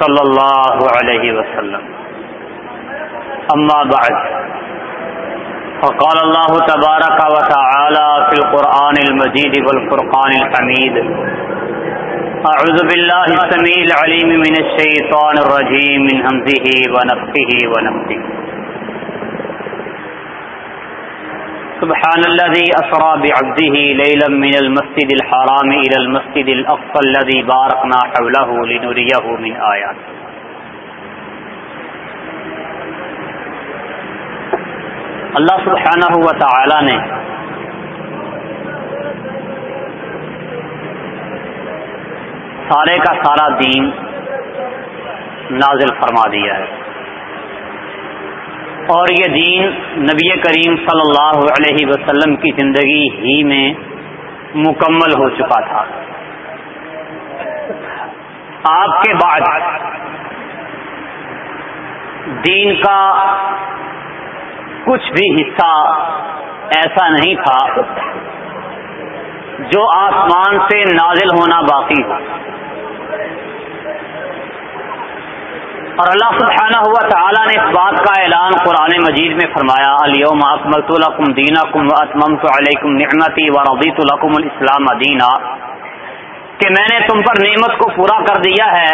صلی اللہ علیہ وسلم. اما بعد. فقال الله تبارك وتعالى في القرآن المجيد والفرقان الحميد أعوذ بالله السميع العليم من الشيطان الرجيم من همزه ونفخه ونفخه سبحان الذي أسرى بعبده ليلا من المسجد الحرام إلى المسجد الأقصى الذي باركنا حوله لنريه من آيات اللہ سبحانہ و تعالی نے سارے کا سارا دین نازل فرما دیا ہے۔ اور یہ دین نبی کریم صلی اللہ علیہ وسلم کی زندگی ہی میں مکمل ہو چکا تھا۔ آپ کے بعد دین کا کچھ بھی حصہ ایسا نہیں تھا جو آسمان سے نازل ہونا باقی ہو۔ اور اللہ سبحانہ ہوا تعالیٰ نے اس بات کا اعلان قرآن مجید میں فرمایا علیہم اکملت القم دینا کم اطمم تو علیکم نعمتی و ربیت القم الاسلام دینا. کہ میں نے تم پر نعمت کو پورا کر دیا ہے،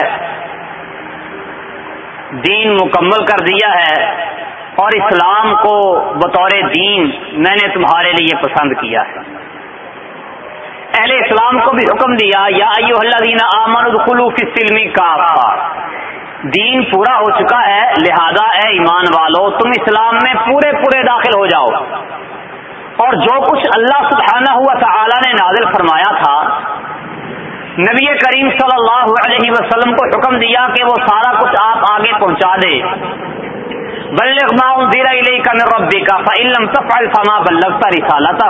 دین مکمل کر دیا ہے، اور اسلام کو بطور دین میں نے تمہارے لیے پسند کیا ہے۔ اہل اسلام کو بھی حکم دیا، یا ایو اللہ دینا آمن الخلو فی سلمی کا دین پورا ہو چکا ہے، لہذا اے ایمان والو، تم اسلام میں پورے پورے داخل ہو جاؤ۔ اور جو کچھ اللہ سبحانہ ہوا تعالی نے نازل فرمایا تھا، نبی کریم صلی اللہ علیہ وسلم کو حکم دیا کہ وہ سارا کچھ آپ آگے پہنچا دے۔ بلغ ما انذر الیک من ربک، فان لم تفعل فما بلغت رسالتہ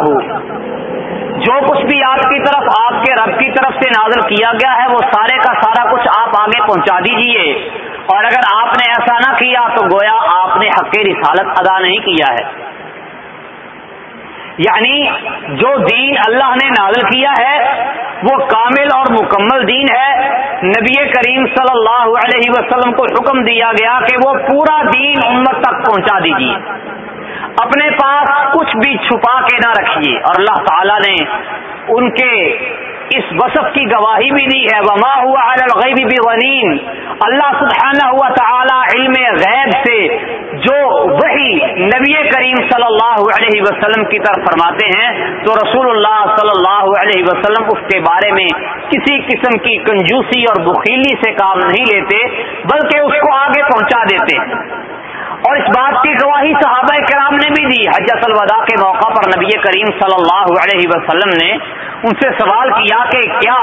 جو کچھ بھی آپ کی طرف، آپ کے رب کی طرف سے نازل کیا گیا ہے، وہ سارے کا سارا کچھ آپ آگے پہنچا دیجیے۔ اور اگر آپ نے ایسا نہ کیا، تو گویا آپ نے حق رسالت ادا نہیں کیا ہے۔ یعنی جو دین اللہ نے نازل کیا ہے، وہ کامل اور مکمل دین ہے۔ نبی کریم صلی اللہ علیہ وسلم کو حکم دیا گیا کہ وہ پورا دین امت تک پہنچا دیجیے اپنے پاس کچھ بھی چھپا کے نہ رکھیے۔ اور اللہ تعالی نے ان کے اس وصف کی گواہی بھی دی ہے۔ وما ہوا الغیب بھی ونین اللہ سبحانہ ہوا تعالی علم غیب سے جو وہی نبی کریم صلی اللہ علیہ وسلم کی طرف فرماتے ہیں، تو رسول اللہ صلی اللہ علیہ وسلم اس کے بارے میں کسی قسم کی کنجوسی اور بخیلی سے کام نہیں لیتے، بلکہ اس کو آگے پہنچا دیتے۔ اور اس بات کی گواہی صحابہ کرام نے بھی دی۔ حجت الوداع کے موقع پر نبی کریم صلی اللہ علیہ وسلم نے ان سے سوال کیا کہ کیا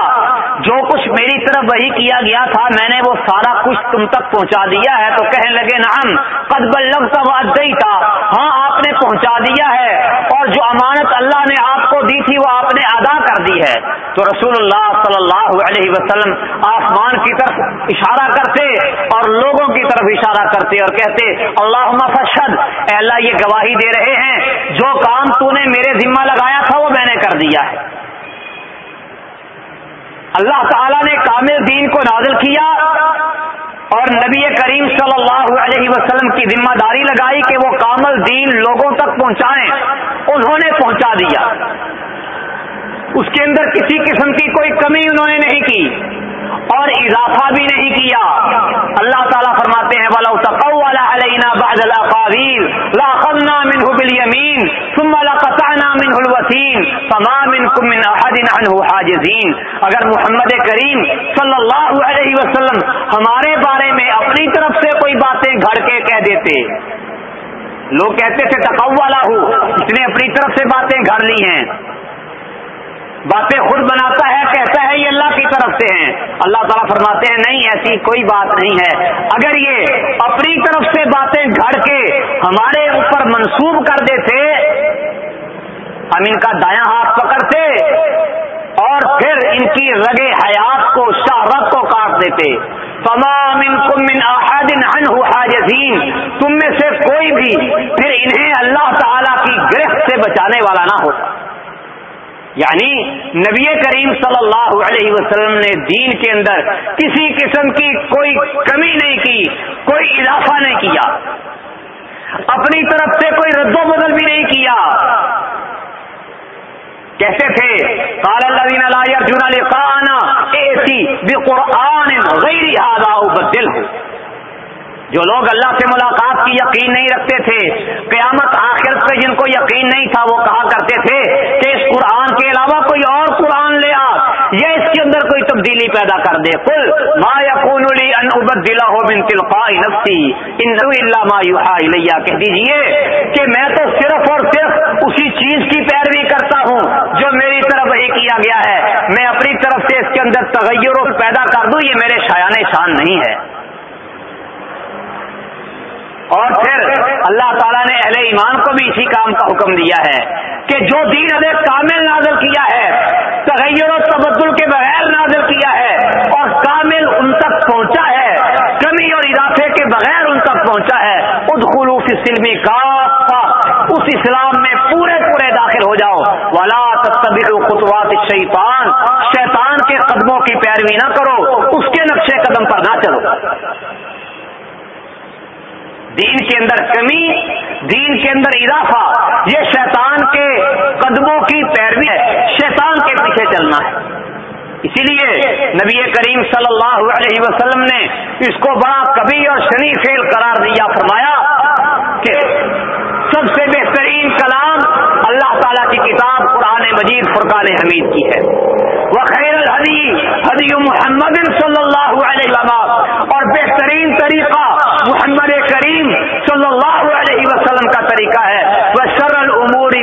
جو کچھ میری طرف وہی کیا گیا تھا، میں نے وہ سارا کچھ تم تک پہنچا دیا ہے؟ تو کہنے لگے، نعم، قد بلغت وعدی تھا ہاں آپ نے پہنچا دیا ہے۔ اور جو امانت اللہ نے آپ کو دی تھی وہ آپ نے ادا کر دی ہے تو رسول اللہ صلی اللہ علیہ وسلم آسمان کی طرف اشارہ کرتے اور لوگوں کی طرف اشارہ کرتے اور کہتے اللہ فشد اے اللہ، یہ گواہی دے رہے ہیں، جو کام تو نے میرے ذمہ لگایا تھا وہ میں نے کر دیا ہے۔ اللہ تعالی نے کامل دین کو نازل کیا اور نبی کریم صلی اللہ علیہ وسلم کی ذمہ داری لگائی کہ وہ کامل دین لوگوں تک پہنچائیں۔ انہوں نے پہنچا دیا۔ اس کے اندر کسی قسم کی کوئی کمی انہوں نے نہیں کی اور اضافہ بھی نہیں کیا۔ اللہ تعالیٰ فرماتے ہیں والا علینا بعد الاقاویل لاخذنا منه باليمين ثم لقطعنا منه الوثين فما منكم من احد عنه حاجزين۔ اگر محمد کریم صلی اللہ علیہ وسلم ہمارے بارے میں اپنی طرف سے کوئی باتیں گھڑ کے کہہ دیتے۔ لوگ کہتے تھے تقوالا ہو اس نے اپنی طرف سے باتیں گھڑ لی ہیں۔ باتیں خود بناتا ہے، کہتا ہے، یہ اللہ کی طرف سے ہیں۔ اللہ تعالیٰ فرماتے ہیں، نہیں، ایسی کوئی بات نہیں ہے۔ اگر یہ اپنی طرف سے باتیں گھڑ کے ہمارے اوپر منسوب کر دیتے، ہم ان کا دایاں ہاتھ پکڑتے اور پھر ان کی رگے حیات کو شہرت کو کاٹ دیتے۔ تمام ان حاجزین تم میں سے کوئی بھی پھر انہیں اللہ تعالی کی گرفت سے بچانے والا نہ ہوتا یعنی نبی کریم صلی اللہ علیہ وسلم نے دین کے اندر کسی قسم کی کوئی کمی نہیں کی، کوئی اضافہ نہیں کیا۔ اپنی طرف سے کوئی رد و بدل بھی نہیں کیا۔ کیسے تھے کال اللہ لا ارجن لقانا ایسی بے قرآن غیر بدل ہو۔ جو لوگ اللہ سے ملاقات کی یقین نہیں رکھتے تھے، قیامت آخر پہ جن کو یقین نہیں تھا، وہ کہا کرتے تھے کہ اس قرآن علاوہ کوئی اور قرآن لے آ، یہ اس کے اندر کوئی تبدیلی پیدا کر دے۔ کل ما یقون ان ابدلا ہو نفسی ان اللہ ما یوحا الیہ۔ کہہ دیجیے کہ میں تو صرف اور صرف اسی چیز کی پیروی کرتا ہوں جو میری طرف وہی کیا گیا ہے۔ میں اپنی طرف سے اس کے اندر تغیر پیدا کر دوں، یہ میرے شایان شان نہیں ہے۔ اور پھر اللہ تعالیٰ نے اہل ایمان کو بھی اسی کام کا حکم دیا ہے کہ جو دین ادے کامل نازل کیا ہے، تغیر و تبدل کے بغیر نازل کیا ہے اور کامل ان تک پہنچا ہے، کمی اور اضافے کے بغیر ان تک پہنچا ہے خود خلوف سلمی کا اس اسلام میں پورے پورے داخل ہو جاؤ۔ ولا تصبر خطوات شیطان شیطان کے قدموں کی پیروی نہ کرو، اس کے نقشے قدم پر نہ چلو دین کے اندر کمی، دین کے اندر اضافہ، یہ شیطان کے قدموں کی پیروی ہے، شیطان کے پیچھے چلنا ہے۔ اسی لیے نبی کریم صلی اللہ علیہ وسلم نے اس کو بڑا کبھی اور شنی فیل قرار دیا، فرمایا کہ سب سے بہترین کلام اللہ تعالی کی کتاب قرآن مجید فرقان حمید کی ہے۔ وہ خیر الحدی حدی محمد صلی اللہ علیہ وسلم۔ اور بہترین طریقہ محمد کریم صلی اللہ علیہ وسلم کا طریقہ ہے۔ وہ سرل عموری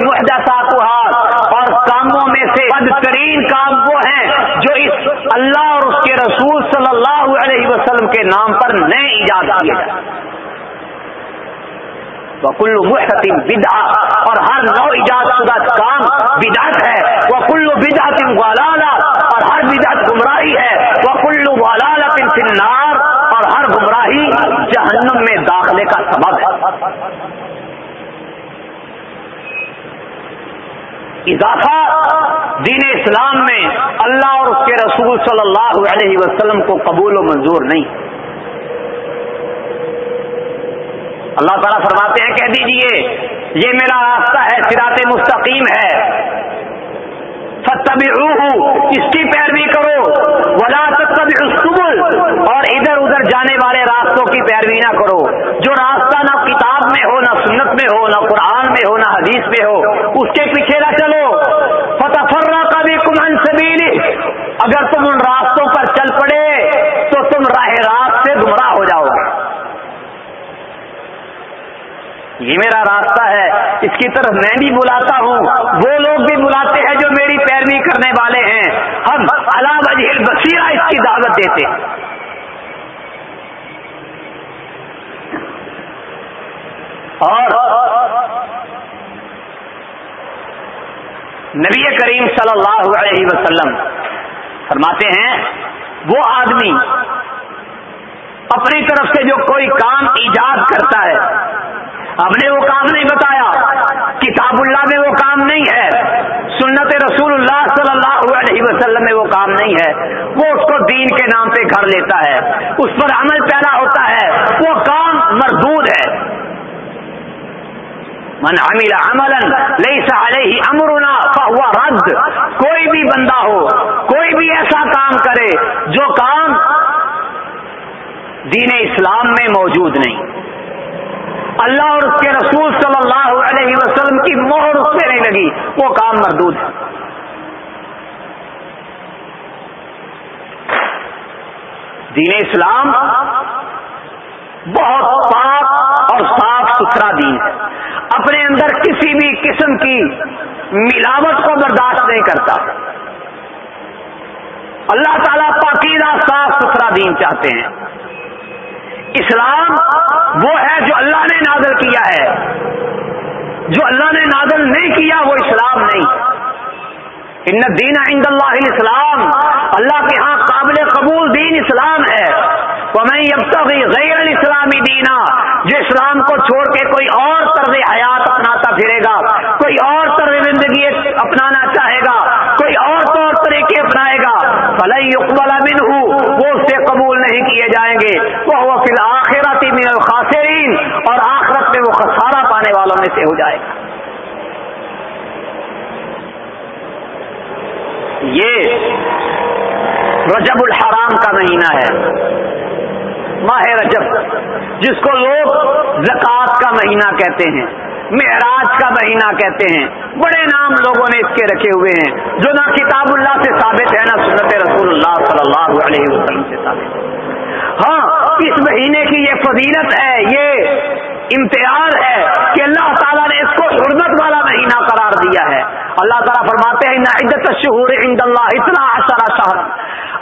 اور کاموں میں سے بدترین کام وہ ہیں جو اس اللہ اور اس کے رسول صلی اللہ علیہ وسلم کے نام پر نئے ایجاد کیے جائیں وکل محتم بدا اور ہر نو ایجاد شدہ کام بدعت ہے۔ وہ کلو بدا تم والا اور ہر بدعت گمراہی ہے۔ وہ کلو والا فنار اور ہر گمراہی جہنم میں داخلے کا سبب ہے۔ اضافہ دین اسلام میں اللہ اور اس کے رسول صلی اللہ علیہ وسلم کو قبول و منظور نہیں۔ اللہ تعالیٰ فرماتے ہیں، کہہ دیجیے، یہ میرا راستہ ہے سراط مستقیم ہے۔ اس کی پیروی کرو۔ ولا السبل اور ادھر ادھر جانے والے راستوں کی پیروی نہ کرو۔ جو راستہ نہ کتاب میں ہو، نہ سنت میں ہو، نہ قرآن میں ہو، نہ حدیث میں ہو، اس کے پیچھے نہ چلو۔ فتح فرا کا بھی کمن سبیلی اگر تم ان راستوں پر چل پڑے، تو تم راہ راست سے گمراہ ہو جاؤ۔ گے یہ میرا راستہ ہے۔ اس کی طرف میں بھی بلاتا ہوں۔ وہ لوگ بھی بلاتے ہیں جو میری پیروی کرنے والے ہیں۔ ہم اللہ وجہ بصیرہ اس کی دعوت دیتے ہیں۔ اور نبی کریم صلی اللہ علیہ وسلم فرماتے ہیں، وہ آدمی اپنی طرف سے جو کوئی کام ایجاد کرتا ہے، ہم نے وہ کام نہیں بتایا۔ کتاب اللہ میں وہ کام نہیں ہے، سنت رسول اللہ صلی اللہ علیہ وسلم میں وہ کام نہیں ہے۔ وہ اس کو دین کے نام پہ گھر لیتا ہے۔ اس پر عمل پیدا ہوتا ہے۔ وہ کام مردود ہے من عمل عملا ليس عليه امرنا فهو رد۔ کوئی بھی بندہ ہو، کوئی بھی ایسا کام کرے جو کام دین اسلام میں موجود نہیں۔ اللہ اور اس کے رسول صلی اللہ علیہ وسلم کی مہر اس پہ نہیں لگی، وہ کام مردود ہے۔ دین اسلام بہت پاک اور صاف اپنے اندر کسی بھی قسم کی ملاوٹ کو برداشت نہیں کرتا۔ اللہ تعالیٰ پاکیزہ صاف ستھرا دین چاہتے ہیں۔ اسلام وہ ہے جو اللہ نے نازل کیا ہے۔ جو اللہ نے نازل نہیں کیا وہ اسلام نہیں۔ ان دین عند اللہ اسلام اللہ کے ہاں قابل قبول دین اسلام ہے۔ میں اب تک غیر اسلامی دینا، جو اسلام کو چھوڑ کے کوئی اور طرز حیات اپناتا پھرے گا، کوئی اور طرز زندگی اپنانا چاہے گا، کوئی اور طور طریقے اپنائے گا فلئی اقبال بن ہوں وہ اس سے قبول نہیں کیے جائیں گے۔ وہ فی الآخرت من الخاسرین، اور آخرت میں وہ خسارہ پانے والوں میں سے ہو جائے گا۔ یہ رجب الحرام کا مہینہ ہے۔ ماہ رجب، جس کو لوگ زکوٰۃ کا مہینہ کہتے ہیں، معراج کا مہینہ کہتے ہیں، بڑے نام لوگوں نے اس کے رکھے ہوئے ہیں، جو نہ کتاب اللہ سے ثابت ہے، نہ سنت رسول اللہ صلی اللہ علیہ وسلم سے ثابت ہے۔ ہاں اس مہینے کی یہ فضیلت ہے، یہ امتیاز ہے کہ اللہ تعالیٰ نے اس کو حرمت والا مہینہ قرار دیا ہے۔ اللہ تعالیٰ فرماتے ہیں عدت شہور عند اللہ اتنا اشرا شہر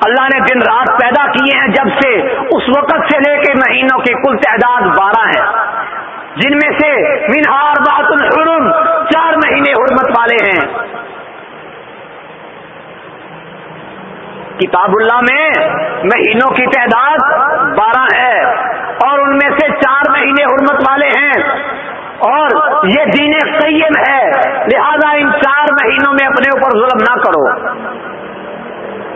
اللہ نے دن رات پیدا کیے ہیں جب سے اس وقت سے لے کے مہینوں کی کل تعداد بارہ ہے جن میں سے منہار بات الحرم چار مہینے حرمت والے ہیں۔ کتاب اللہ میں مہینوں کی تعداد بارہ ہے اور ان میں سے چار مہینے حرمت والے ہیں۔ اور یہ دین قیم ہے، لہذا ان چار مہینوں میں اپنے اوپر ظلم نہ کرو۔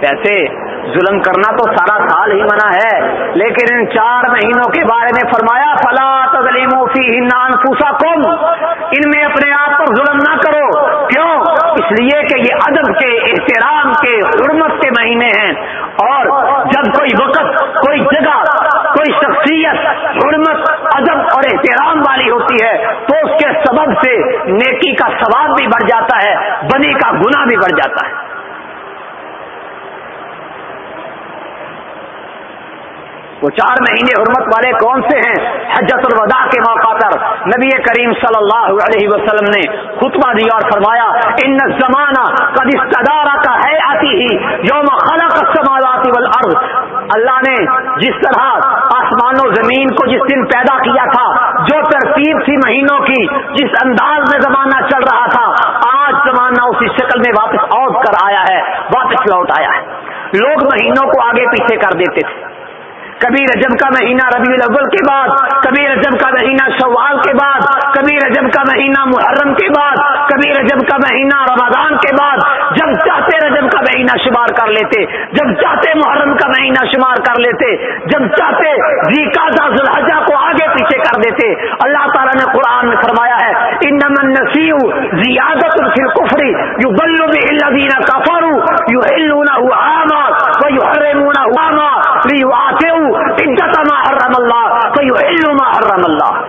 ویسے ظلم کرنا تو سارا سال ہی منع ہے، لیکن ان چار مہینوں کے بارے میں فرمایا، فلا تظلیم فی نان پوسا کم ان میں اپنے آپ پر ظلم نہ کرو۔ کیوں؟ اس لیے کہ یہ ادب کے، احترام کے، حرمت کے مہینے ہیں۔ اور جب کوئی وقت، کوئی جگہ، کوئی شخصیت، حرمت ادب اور احترام والی ہوتی ہے، تو اس کے سبب سے نیکی کا ثواب بھی بڑھ جاتا ہے، بنی کا گناہ بھی بڑھ جاتا ہے۔ وہ چار مہینے حرمت والے کون سے ہیں؟ حجت الوداع کے موقع پر نبی کریم صلی اللہ علیہ وسلم نے خطبہ دیا اور فرمایا، ان زمانہ کبھی استدارہ کا ہے آتی ہی یوم خلق السماوات والارض. اللہ نے جس طرح آسمان و زمین کو جس دن پیدا کیا تھا، جو ترتیب تھی مہینوں کی، جس انداز میں زمانہ چل رہا تھا، آج زمانہ اسی شکل میں واپس آؤٹ کر آیا ہے، واپس لوٹ آیا ہے۔ لوگ مہینوں کو آگے پیچھے کر دیتے تھے۔ کبھی رجب کا مہینہ ربیع الاول کے بعد کبھی رجب کا مہینہ شوال کے بعد کبھی رجب کا مہینہ محرم کے بعد کبھی رجب کا مہینہ رمضان کے بعد، جب چاہتے رجب کا مہینہ شمار کر لیتے، جب چاہتے محرم کا مہینہ شمار کر لیتے، جب چاہتے ذلحجہ کو آگے پیچھے کر دیتے، اللہ تعالیٰ نے قرآن میں فرمایا ہے ان نمن نسیو زیادت الفری یو بلو میں اللہ کفرو یو ہلونا ہوا یو ہرے مونا ہوا آتے ما حرم اللہ فیحل ما حرم اللہ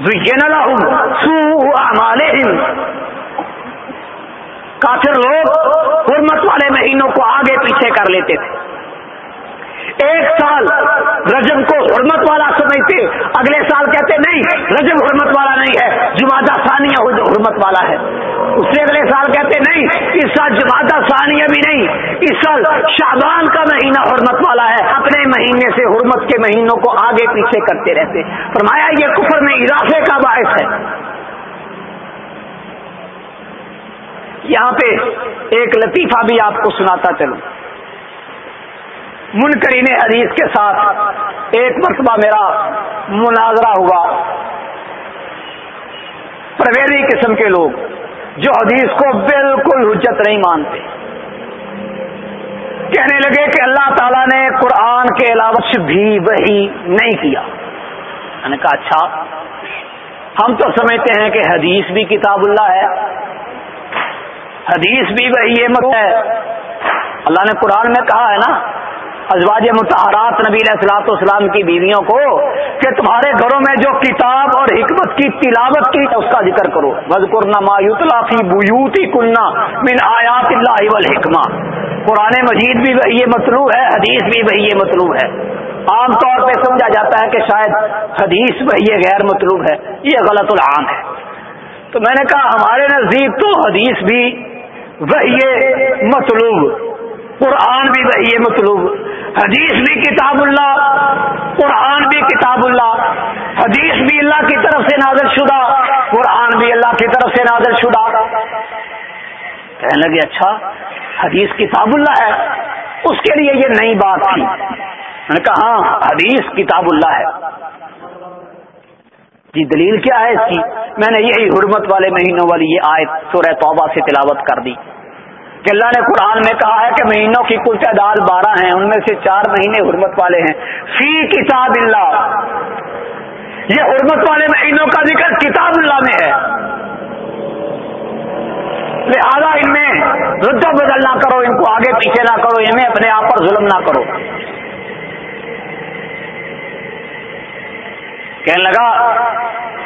زین لهم سوء اعمالهم کافر لوگ حرمت والے مہینوں کو آگے پیچھے کر لیتے تھے۔ ایک سال رجب کو حرمت والا سمجھتے، اگلے سال کہتے، نہیں، رجب حرمت والا نہیں ہے جمادہ ثانیہ حرمت والا ہے۔ اس سے اگلے سال کہتے نہیں، اس سال جمادہ ثانیہ بھی نہیں، اس سال شابان کا مہینہ حرمت والا ہے، اپنے مہینے سے حرمت کے مہینوں کو آگے پیچھے کرتے رہتے فرمایا، یہ کفر میں اضافے کا باعث ہے۔ یہاں پہ ایک لطیفہ بھی آپ کو سناتا چلوں۔ منکرین حدیث کے ساتھ ایک مرتبہ میرا مناظرہ ہوا۔ پرویری قسم کے لوگ۔ جو حدیث کو بالکل حجت نہیں مانتے۔ کہنے لگے کہ اللہ تعالیٰ نے قرآن کے علاوہ بھی وہی نہیں کیا۔ میں نے کہا اچھا ہم تو سمجھتے ہیں کہ حدیث بھی کتاب اللہ ہے۔ حدیث بھی وہی ہے اللہ نے قرآن میں کہا ہے نا ازواج متحرات نبی علیہ السلاط اسلام کی بیویوں کو کہ تمہارے گھروں میں جو کتاب اور حکمت کی تلاوت کی اس کا ذکر کرو۔ فی بیوتی کننا من آیات اللہ والحکمہ قرآن مجید بھی وہی مطلوب ہے، حدیث بھی وہی مطلوب ہے۔ عام طور پہ سمجھا جاتا ہے کہ شاید حدیث وہی غیر مطلوب ہے۔ یہ غلط العام ہے۔ تو میں نے کہا، ہمارے نزدیک تو حدیث بھی وہی مطلوب، قرآن بھی وہی مطلوب۔ حدیث بھی کتاب اللہ، قرآن بھی کتاب اللہ، حدیث بھی اللہ کی طرف سے نازل شدہ، قرآن بھی اللہ کی طرف سے نازل شدہ۔ کہنے لگے اچھا حدیث کتاب اللہ ہے۔ اس کے لیے یہ نئی بات تھی۔ میں نے کہا ہاں حدیث کتاب اللہ ہے۔ جی دلیل کیا ہے اس کی؟ میں نے یہی حرمت والے مہینوں والی یہ آیت سورہ توبہ سے تلاوت کر دی۔ کہ اللہ نے قرآن میں کہا ہے کہ مہینوں کی کل تعداد بارہ ہیں، ان میں سے چار مہینے حرمت والے ہیں۔ فی کتاب اللہ۔ یہ حرمت والے مہینوں کا ذکر کتاب اللہ میں ہے۔ لہذا ان میں رد بدل نہ کرو، ان کو آگے پیچھے نہ کرو، ان میں اپنے آپ پر ظلم نہ کرو۔ کہنے لگا،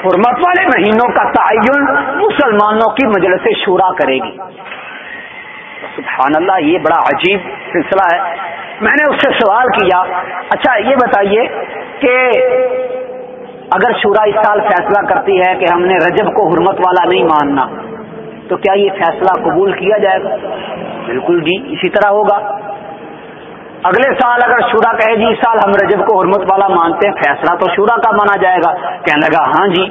حرمت والے مہینوں کا تعین مسلمانوں کی مجلس شورا کرے گی۔ سبحان اللہ، یہ بڑا عجیب سلسلہ ہے۔ میں نے اس سے سوال کیا اچھا یہ بتائیے کہ اگر شورا اس سال فیصلہ کرتی ہے کہ ہم نے رجب کو حرمت والا نہیں ماننا، تو کیا یہ فیصلہ قبول کیا جائے گا؟ بالکل جی اسی طرح ہوگا۔ اگلے سال اگر شورا کہے جی اس سال ہم رجب کو حرمت والا مانتے ہیں، فیصلہ تو شورا کا مانا جائے گا۔ کہنے لگا ہاں جی۔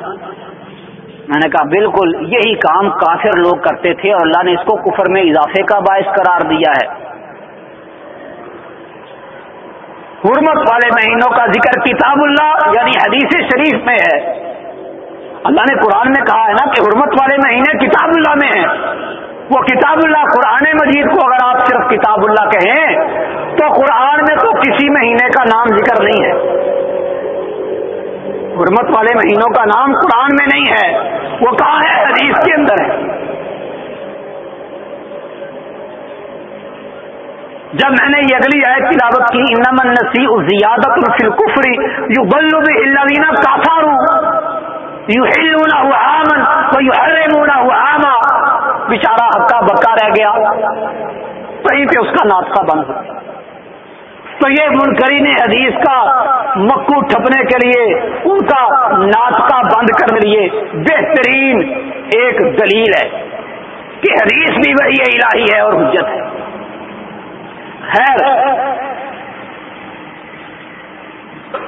میں نے کہا بالکل، یہی کام کافر لوگ کرتے تھے اور اللہ نے اس کو کفر میں اضافے کا باعث قرار دیا ہے۔ حرمت والے مہینوں کا ذکر کتاب اللہ یعنی حدیث شریف میں ہے۔ اللہ نے قرآن میں کہا ہے نا کہ حرمت والے مہینے کتاب اللہ میں ہیں۔ وہ کتاب اللہ قرآن مجید کو اگر آپ صرف کتاب اللہ کہیں تو قرآن میں تو کسی مہینے کا نام ذکر نہیں ہے۔ حرمت والے مہینوں کا نام قرآن میں نہیں ہے، وہ کہاں ہے؟ حدیث کے اندر ہے۔ جب میں نے یہ اگلی آیت تلاوت کی انمن نسی زیادت الفل کفری یو بلو بھی اللہ یو ہلونا ہوا آمن تو یو ہر مونا ہوا آما ہکا بکا رہ گیا، وہیں پہ اس کا ناطقہ بند ہو۔ تو یہ منکرین حدیث کا مکو ٹھپنے کے لیے ان کا ناطقہ بند کرنے لیے۔ بہترین ایک دلیل ہے کہ حدیث بھی وہی الہی ہے اور حجت ہے۔ خیر،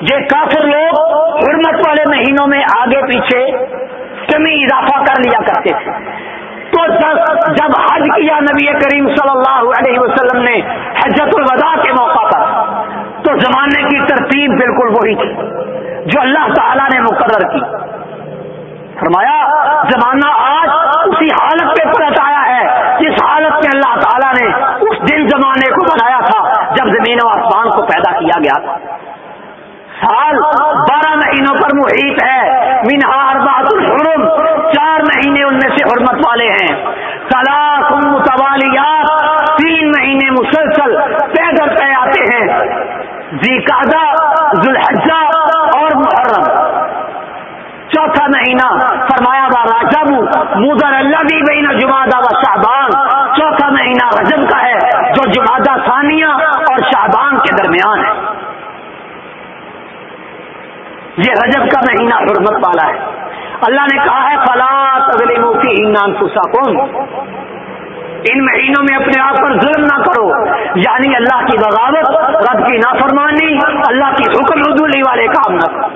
یہ کافر لوگ حرمت والے مہینوں میں آگے پیچھے کمی اضافہ کر لیا کرتے تھے۔ تو جب حج کیا نبی کریم صلی اللہ علیہ وسلم نے حجت الوداع کے موقع زمانے کی ترتیب بالکل وہی تھی، جو اللہ تعالی نے مقرر کی۔ فرمایا، زمانہ آج اسی حالت پہ پلٹ آیا ہے، جس حالت میں اللہ تعالیٰ نے اس دن زمانے کو بنایا تھا، جب زمین و آسمان کو پیدا کیا گیا تھا۔ سال بارہ مہینوں پر محیط ہے۔ مینہار بہادر الحرم، چار مہینے ان میں سے حرمت والے ہیں۔ سلاخ متوالیات، تین مہینے مسلسل پیدل پہ آتے ہیں۔ زیقادہ ذوالحجہ اور محرم۔ چوتھا مہینہ فرمایا با راجب مدر اللہ بھی بہین جمادہ و شاہبان چوتھا مہینہ رجب کا ہے، جو جمادہ ثانیہ اور شاہبان کے درمیان ہے۔ یہ رجب کا مہینہ حرمت والا ہے۔ اللہ نے کہا ہے فلاں اگلے موقع انان پوسا کون ان مہینوں میں اپنے آپ پر ظلم نہ کرو۔ یعنی اللہ کی بغاوت رب کی نافرمانی، اللہ کی حکم ردولی والے کام نہ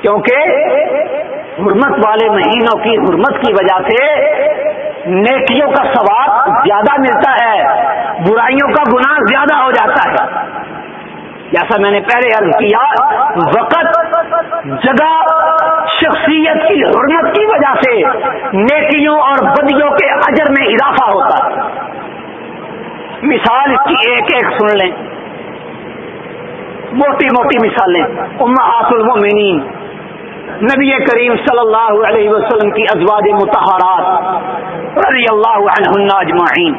کیونکہ حرمت والے مہینوں کی حرمت کی وجہ سے نیکیوں کا ثواب زیادہ ملتا ہے، برائیوں کا گناہ زیادہ ہو جاتا ہے۔ جیسا میں نے پہلے عرض کیا، وقت، جگہ، شخصیت کی حرمت کی وجہ سے نیکیوں اور بدیوں کے اجر میں اضافہ ہوتا ہے۔ مثال کی ایک ایک سن لیں۔ موٹی موٹی مثالیں۔ امہات المؤمنین۔ نبی کریم صلی اللہ علیہ وسلم کی ازواج متحرات رضی اللہ عنہ اجمعین۔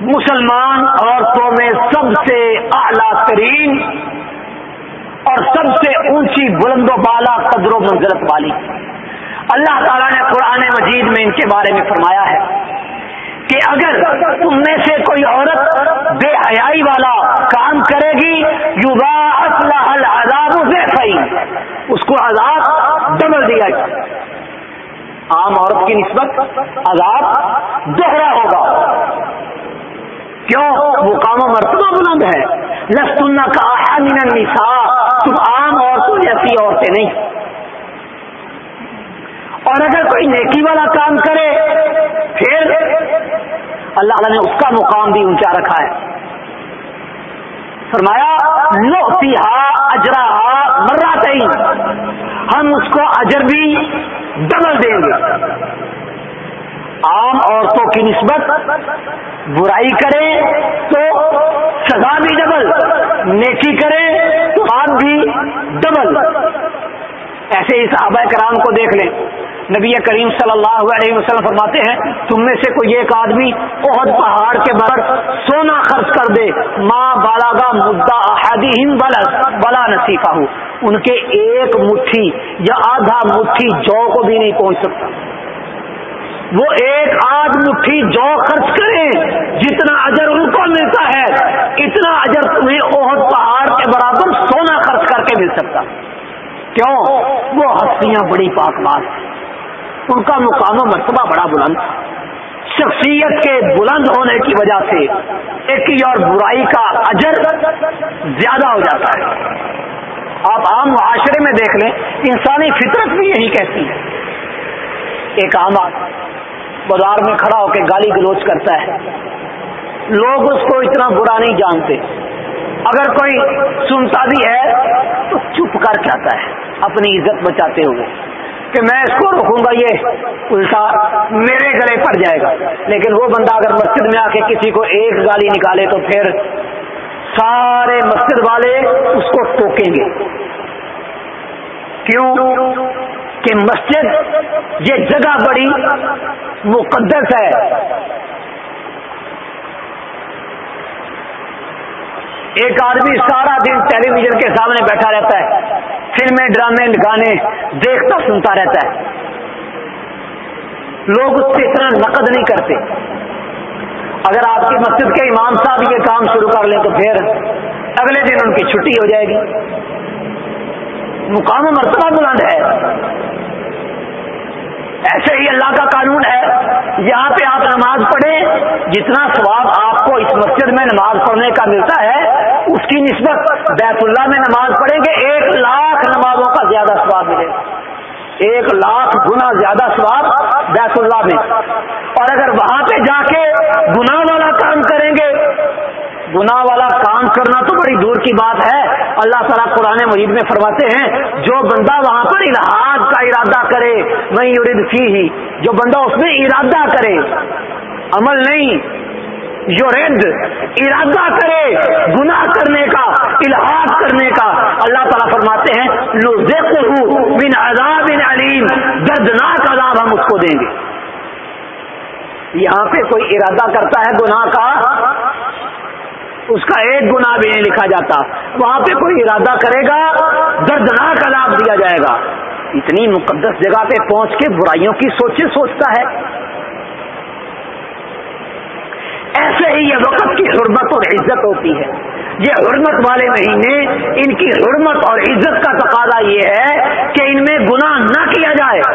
مسلمان عورتوں میں سب سے اعلیٰ ترین اور سب سے اونچی بلند و بالا قدر و منزلت والی۔ اللہ تعالیٰ نے قرآن مجید میں ان کے بارے میں فرمایا ہے۔ کہ اگر تم میں سے کوئی عورت بے حیائی والا کام کرے گی یوگا اسلح سے اس کو عذاب ڈبل دیا عام عورت کی نسبت عذاب دوہرا ہوگا۔ کیوں؟ وہ کام و مرتبہ بلند ہے۔ لسن کا من النساء، تم عام عورتوں جیسی عورتیں نہیں۔ اور اگر کوئی نیکی والا کام کرے، پھر اللہ تعالیٰ نے اس کا مقام بھی اونچا رکھا ہے۔ فرمایا لو اجرا مرا ہم اس کو اجر بھی ڈبل دیں گے۔ عام عورتوں کی نسبت برائی کریں تو سزا بھی ڈبل، نیکی کریں تو آپ بھی ڈبل۔ ایسے ہی صحابہ کرام کو دیکھ لیں۔ نبی کریم صلی اللہ علیہ وسلم فرماتے ہیں، تم میں سے کوئی ایک آدمی بہت پہاڑ کے بر سونا خرچ کر دے ماں بالا گا مدعا بلا نصیفہ۔ ہو ان کے ایک مٹھی یا آدھا مٹھی جو کو بھی نہیں پہنچ سکتا۔ وہ ایک آدھ مٹھی جو خرچ کریں جتنا اجر ان کو ملتا ہے، اتنا اجر تمہیں بہت پہاڑ کے برابر سونا خرچ کر کے مل سکتا۔ کیوں؟ وہ ہستیاں بڑی پاک بات ان کا مقام و مرتبہ بڑا بلند شخصیت کے بلند ہونے کی وجہ سے ایک ہی اور برائی کا اجر زیادہ ہو جاتا ہے۔ آپ عام معاشرے میں دیکھ لیں، انسانی فطرت بھی یہی کہتی ہے۔ ایک عام بازار میں کھڑا ہو کے گالی گلوچ کرتا ہے۔ لوگ اس کو اتنا برا نہیں جانتے۔ اگر کوئی سنتا بھی ہے تو چپ کر کے آتا ہے، اپنی عزت بچاتے ہوئے۔ کہ میں اس کو روکوں گا، یہ الٹا میرے گلے پڑ جائے گا۔ لیکن وہ بندہ اگر مسجد میں آ کے کسی کو ایک گالی نکالے تو پھر سارے مسجد والے اس کو ٹوکیں گے۔ کیوں؟ کہ مسجد یہ جگہ بڑی مقدس ہے۔ ایک آدمی سارا دن ٹیلی ویژن کے سامنے بیٹھا رہتا ہے، فلمیں، ڈرامے، گانے دیکھتا، سنتا رہتا ہے۔ لوگ اس سے اتنا نقد نہیں کرتے۔ اگر آپ کی مسجد کے امام صاحب یہ کام شروع کر لیں تو پھر اگلے دن ان کی چھٹی ہو جائے گی۔ مقام مرتبہ بلند ہے۔ ایسے ہی اللہ کا قانون ہے۔ یہاں پہ آپ نماز پڑھیں، جتنا ثواب آپ کو اس مسجد میں نماز پڑھنے کا ملتا ہے، اس کی نسبت بیت اللہ میں نماز پڑھیں گے، ایک لاکھ نمازوں کا زیادہ ثواب ملے گا۔ ایک لاکھ گنا زیادہ ثواب بیت اللہ میں۔ اور اگر وہاں پہ جا کے گناہ والا کام کریں گے گناہ والا کام کرنا تو بڑی دور کی بات ہے۔ اللہ تعالیٰ قرآن مجید میں فرماتے ہیں، جو بندہ وہاں پر الحاظ کا ارادہ کرے وہیں یورید فی ہی جو بندہ اس میں ارادہ کرے، عمل نہیں جو رد ارادہ کرے گناہ کرنے کا الحاظ کرنے کا، اللہ تعالیٰ فرماتے ہیں لو بن عذاب علیم دردناک عذاب ہم اس کو دیں گے۔ یہاں پہ کوئی ارادہ کرتا ہے گناہ کا؟ اس کا ایک گنا بھی نہیں لکھا جاتا۔ وہاں پہ کوئی ارادہ کرے گا، دردناک عذاب دیا جائے گا۔ اتنی مقدس جگہ پہ پہنچ کے برائیوں کی سوچے سوچتا ہے۔ ایسے ہی یہ وقت کی حرمت اور عزت ہوتی ہے۔ یہ حرمت والے مہینے، ان کی حرمت اور عزت کا تقاضا یہ ہے کہ ان میں گناہ نہ کیا جائے۔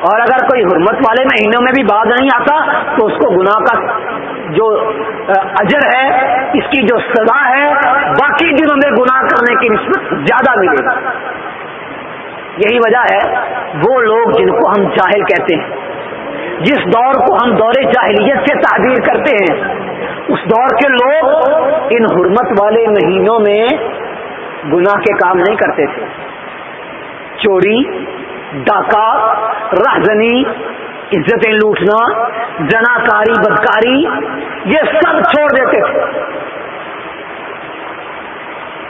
اور اگر کوئی حرمت والے مہینوں میں بھی بعد نہیں آتا تو اس کو گناہ کا جو اجر ہے، اس کی جو سزا ہے، باقی دنوں میں گناہ کرنے کی نسبت زیادہ ملے گی۔ یہی وجہ ہے، وہ لوگ جن کو ہم جاہل کہتے ہیں، جس دور کو ہم دور جاہلیت سے تعبیر کرتے ہیں، اس دور کے لوگ ان حرمت والے مہینوں میں گناہ کے کام نہیں کرتے تھے۔ چوری ڈاکہ رہزنی، عزتیں لوٹنا جنا کاری بدکاری، یہ سب چھوڑ دیتے تھے۔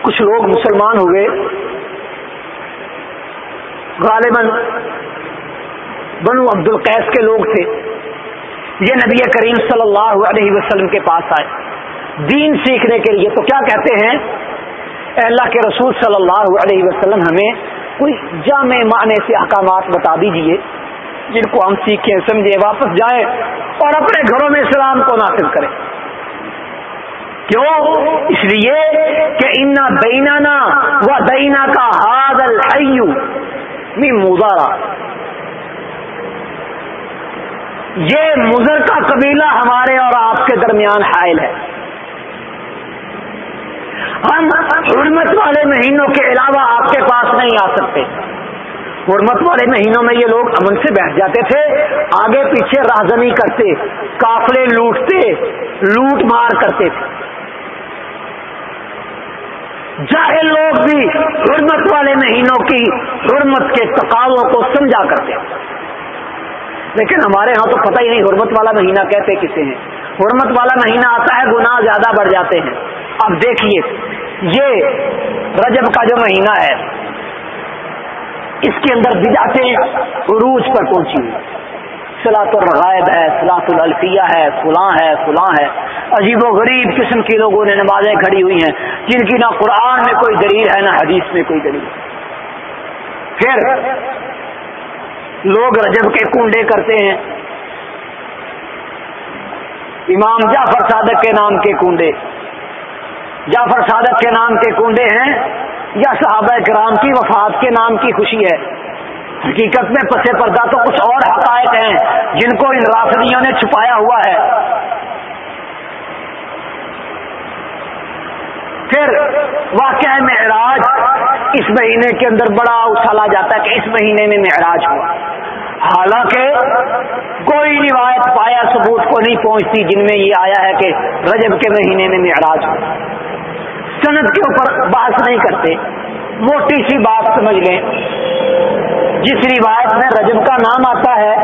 کچھ لوگ مسلمان ہوئے غالباً بنو عبد القیس کے لوگ تھے۔ یہ نبی کریم صلی اللہ علیہ وسلم کے پاس آئے۔ دین سیکھنے کے لیے تو کیا کہتے ہیں؟ اللہ کے رسول صلی اللہ علیہ وسلم ہمیں کوئی جامع معنی سے احکامات بتا دیجیے، جن کو ہم سیکھیں، سمجھیں، واپس جائیں اور اپنے گھروں میں اسلام کو نافذ کریں۔ کیوں؟ اس لیے کہ انا بینا و دینا کا ہاد الحیو می مزارا یہ مضر کا قبیلہ ہمارے اور آپ کے درمیان حائل ہے۔ ہم حرمت والے مہینوں کے علاوہ آپ کے پاس نہیں آ سکتے۔ حرمت والے مہینوں میں یہ لوگ امن سے بیٹھ جاتے تھے، آگے پیچھے راہزنی کرتے، کافلے لوٹتے، لوٹ مار کرتے تھے۔ جاہل لوگ بھی حرمت والے مہینوں کی حرمت کے تقاضوں کو سمجھا کرتے۔ لیکن ہمارے ہاں تو پتہ ہی نہیں حرمت والا مہینہ کہتے کسے ہیں۔ حرمت والا مہینہ آتا ہے، گناہ زیادہ بڑھ جاتے ہیں۔ اب دیکھیے، یہ رجب کا جو مہینہ ہے، اس کے اندر بدعتیں عروج پر پہنچی ہوئی سلاط الرغائب ہے سلاط الفیہ ہے، فلاں ہے فلاں ہے۔ عجیب و غریب قسم کے لوگوں نے نمازیں کھڑی ہوئی ہیں، جن کی نہ قرآن میں کوئی دلیل ہے، نہ حدیث میں کوئی دلیل۔ پھر لوگ رجب کے کنڈے کرتے ہیں۔ امام جعفر صادق کے نام کے کنڈے۔ جعفر صادق کے نام کے کنڈے ہیں یا صحابہ کرام کی وفات کے نام کی خوشی ہے۔ حقیقت میں پسے پردہ تو کچھ اور حقائق ہیں جن کو ان رافدیوں نے چھپایا ہوا ہے۔ پھر واقعہ معراج اس مہینے کے اندر بڑا اچھالا جاتا ہے کہ اس مہینے میں معراج ہوا۔ حالانکہ کوئی روایت پایا ثبوت کو نہیں پہنچتی جن میں یہ آیا ہے کہ رجب کے مہینے میں معراج ہوا۔ سند کے اوپر بحث نہیں کرتے۔ موٹی سی بات سمجھ لیں۔ جس روایت میں رجب کا نام آتا ہے۔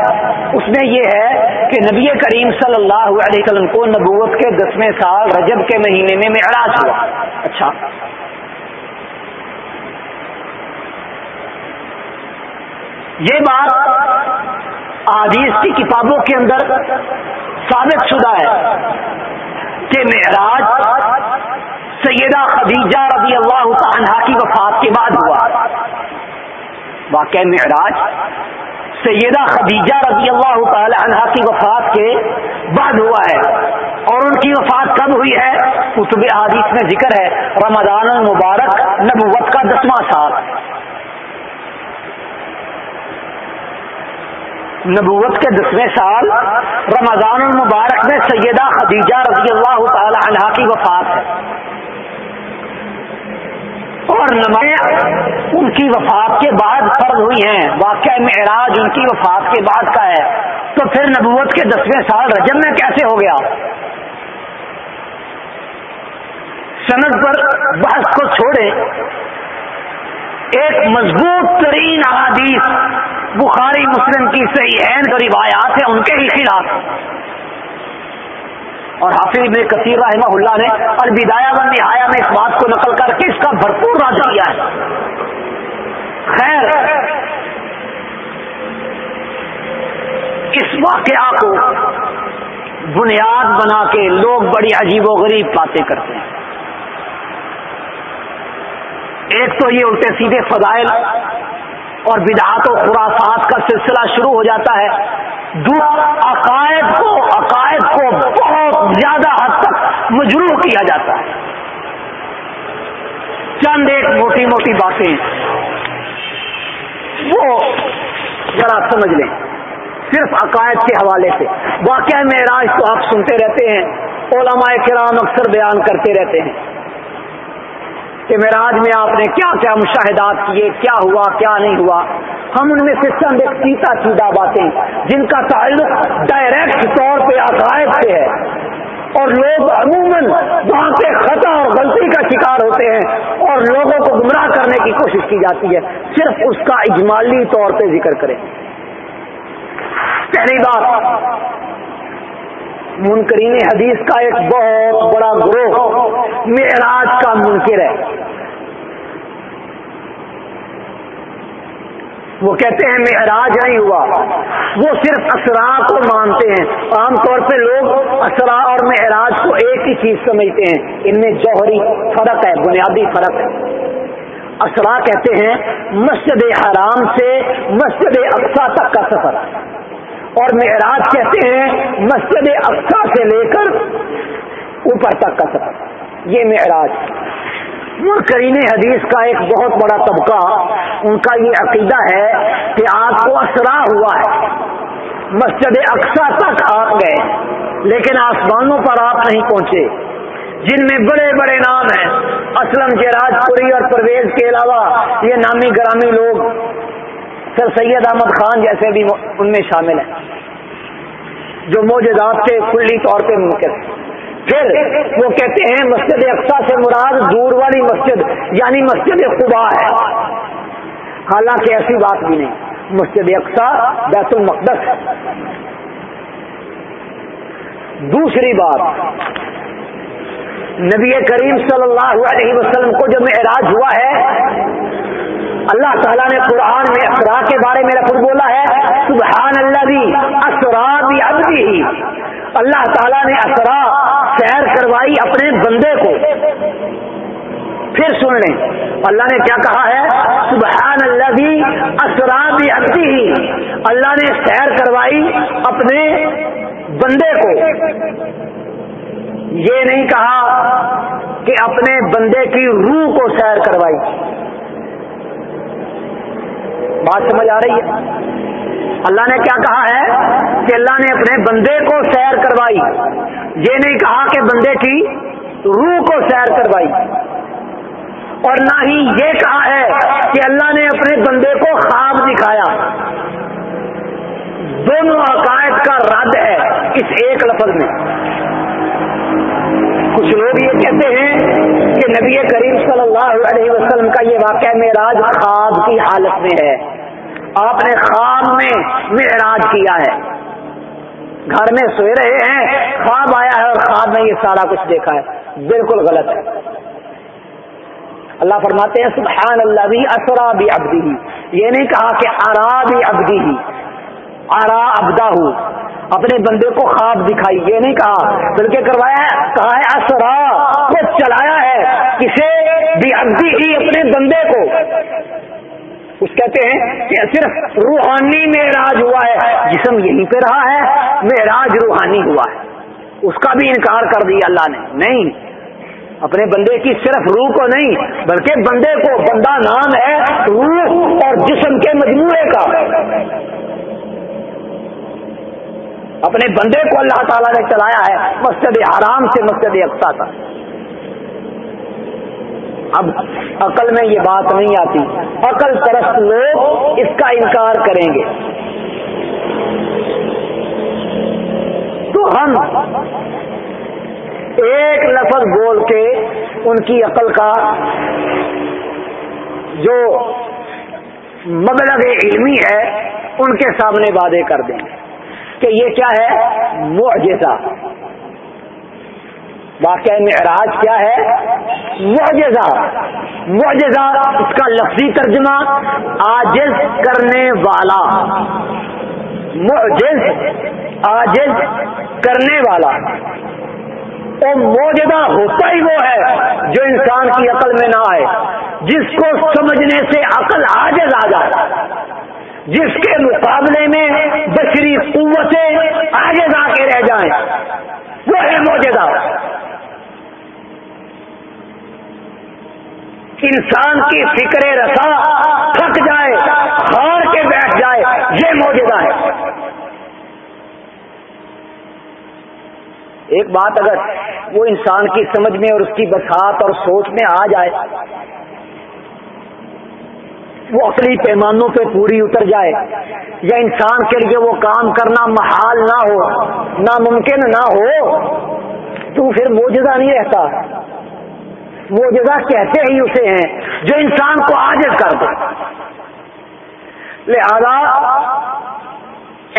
اس میں یہ ہے کہ نبی کریم صلی اللہ علیہ وسلم کو نبوت کے دسویں سال رجب کے مہینے میں معراج ہوا۔ اچھا۔ یہ بات آدیش کی کتابوں کے اندر ثابت شدہ ہے کہ معراج سیدہ خدیجہ رضی اللہ عنہ کی وفات کے بعد ہوا۔ واقع معراج، سیدہ خدیجہ رضی اللہ تعالی عنہ کی وفات کے بعد ہوا ہے۔ اور ان کی وفات کب ہوئی ہے؟ کتب حادیث میں ذکر ہے، رمضان المبارک نبوت کا دسواں سال۔ نبوت کے دسویں سال رمضان المبارک میں سیدہ خدیجہ رضی اللہ تعالی عنہ کی وفات ہے۔ اور نمائیں ان کی وفات کے بعد فرض ہوئی ہیں۔ واقعہ معراج ان کی وفات کے بعد کا ہے۔ تو پھر نبوت کے دسویں سال رجب میں کیسے ہو گیا؟ سند پر بحث کو چھوڑے۔ ایک مضبوط ترین احادیث بخاری مسلم کی صحیح جو روایات ہیں، ان کے ہی خلاف۔ اور حافظ ابن کثیر رحمہ اللہ نے البدایا بند نہایا میں اس بات کو نقل کر کے اس کا بھرپور راج کیا ہے۔ خیر، اس واقعہ کو بنیاد بنا کے لوگ بڑی عجیب و غریب باتیں کرتے ہیں۔ ایک تو یہ الٹے سیدھے فضائل اور بدعات و خرافات کا سلسلہ شروع ہو جاتا ہے۔ عقائد کو عقائد کو زیادہ حد تک مجروح کیا جاتا ہے۔ چند ایک موٹی موٹی باتیں۔ وہ ذرا سمجھ لیں۔ صرف عقائد کے حوالے سے۔ واقعہ میں راج تو آپ سنتے رہتے ہیں۔ علماء کرام اکثر بیان کرتے رہتے ہیں۔ کہ معراج میں آپ نے کیا کیا مشاہدات کیے، کیا ہوا، کیا نہیں ہوا۔ ہم ان میں سے چند ایک سیتا سیدھا باتیں۔ جن کا تعلق ڈائریکٹ طور پہ عقائد سے ہے۔ اور لوگ عموماً وہاں پہ خطا اور غلطی کا شکار ہوتے ہیں اور لوگوں کو گمراہ کرنے کی کوشش کی جاتی ہے۔ صرف اس کا اجمالی طور پہ ذکر کریں۔ پہلی بات، منکرین حدیث کا ایک بہت بڑا گروہ معراج کا منکر ہے۔ وہ کہتے ہیں معراج نہیں ہوا۔ وہ صرف اسرا کو مانتے ہیں۔ عام طور پہ لوگ اسرا اور معراج کو ایک ہی چیز سمجھتے ہیں۔ ان میں جوہری فرق ہے، بنیادی فرق ہے۔ اسرا کہتے ہیں، مسجد حرام سے مسجد اقسا تک کا سفر۔ اور معراج کہتے ہیں، مسجد افسا سے لے کر اوپر تک کا سفر۔ یہ معراج۔ کرین حدیث کا ایک بہت بڑا طبقہ ان کا یہ عقیدہ ہے کہ آپ کو اسرا ہوا ہے۔ مسجد اقسا تک آپ گئے، لیکن آسمانوں پر آپ نہیں پہنچے۔ جن میں بڑے بڑے نام ہیں، اسلم جراج پوری اور پرویز کے علاوہ یہ نامی گرامی لوگ سر سید احمد خان جیسے بھی ان میں شامل ہیں، جو موجودات سے کلی طور پہ ممکن پھر وہ کہتے ہیں مسجد اقسا سے مراد دور والی مسجد یعنی مسجد خدا ہے۔ حالانکہ ایسی بات بھی نہیں، مسجد اقسا بیت المقدس۔ دوسری بات، نبی کریم صلی اللہ علیہ وسلم کو جو معراج ہوا ہے، اللہ تعالیٰ نے قرآن میں اسرا کے بارے میں خود بولا ہے، سبحان اللہ بھی اسرا بھی اب بھی اللہ تعالیٰ نے اسرا سیر کروائی اپنے بندے کو۔ پھر سن لیں۔ اللہ نے کیا کہا ہے؟ سبحان اللہ بھی اسرا بھی اب اللہ نے سیر کروائی اپنے بندے کو۔ یہ نہیں کہا کہ اپنے بندے کی روح کو سیر کروائی۔ بات سمجھ آ رہی ہے؟ اللہ نے کیا کہا ہے کہ اللہ نے اپنے بندے کو سیر کروائی یہ نہیں کہا کہ بندے کی روح کو سیر کروائی اور نہ ہی یہ کہا ہے کہ اللہ نے اپنے بندے کو خواب دکھایا دونوں عقائد کا رد ہے اس ایک لفظ میں کچھ لوگ یہ کہتے ہیں کہ نبی کریم صلی اللہ علیہ وسلم کا یہ واقعہ معراج خواب کی حالت میں ہے آپ نے خواب میں معراج کیا ہے۔ گھر میں سوئے رہے ہیں، خواب آیا ہے اور خواب میں یہ سارا کچھ دیکھا ہے۔ بالکل غلط ہے۔ اللہ فرماتے ہیں سبحان اللہ بھی اسرا بھی ابدی یہ نہیں کہا کہ آرا بھی ابدی آرا ابدا ہوں۔ اپنے بندے کو خواب دکھائی، یہ نہیں کہا۔ بلکہ کروایا ہے، کہا ہے، اسرا کو چلایا ہے۔ کسے بھی ابھی ہی اپنے بندے کو۔ اس کہتے ہیں کہ صرف روحانی معراج ہوا ہے، جسم یہیں پہ رہا ہے، معراج روحانی ہوا ہے۔ اس کا بھی انکار کر دیا اللہ نے۔ نہیں، اپنے بندے کی صرف روح کو نہیں، بلکہ بندے کو، بندہ نام ہے روح اور جسم کے مجموعے کا۔ اپنے بندے کو اللہ تعالیٰ نے چلایا ہے، مسجد حرام سے مسجد اقسا تک۔ اب عقل میں یہ بات نہیں آتی۔ عقل پرست لوگ اس کا انکار کریں گے۔ تو ہم ایک لفظ بول کے ان کی عقل کا جو مبلغ علمی ہے، ان کے سامنے وعدے کر دیں گے کہ یہ کیا ہے؟ معجزہ۔ واقعہ معراج کیا ہے؟ معجزہ. معجزہ اس کا لفظی ترجمہ آجز کرنے والا. معجز آجز کرنے والا. اور موجودہ ہوتا ہی وہ ہے جو انسان کی عقل میں نہ آئے، جس کو سمجھنے سے عقل آجز آ جائے، جس کے مقابلے میں بشری قوتیں آگے جا کے رہ جائیں۔ وہ ہے موجودہ انسان کی فکر رسا تھک جائے ہار کے بیٹھ جائے، یہ موجودہ ہے۔ ایک بات اگر وہ انسان کی سمجھ میں اور اس کی بسات اور سوچ میں آ جائے، وہ اپنی پیمانوں پہ پوری اتر جائے، یا انسان کے لیے وہ کام کرنا محال نہ ہو، ناممکن نہ ہو، تو پھر موجودہ نہیں رہتا۔ موجودہ کہتے ہی اسے ہیں جو انسان کو عاجز کر دے۔ لہذا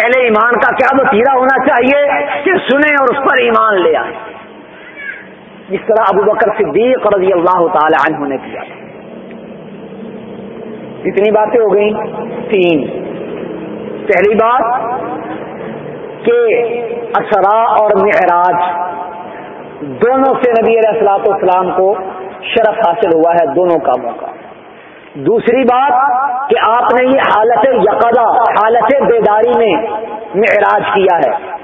اہل ایمان کا کیا وطیرہ ہونا چاہیے کہ سنیں اور اس پر ایمان لے آئے جس طرح ابو بکر صدیق رضی اللہ تعالی عنہ نے کیا۔ کتنی باتیں ہو گئیں؟ تین۔ پہلی بات کہ اسرا اور معراج دونوں سے نبی علیہ السلاط والسلام کو شرف حاصل ہوا ہے دونوں کاموں کا۔ دوسری بات کہ آپ نے یہ حالت یقدا حالت بیداری میں معراج کیا ہے۔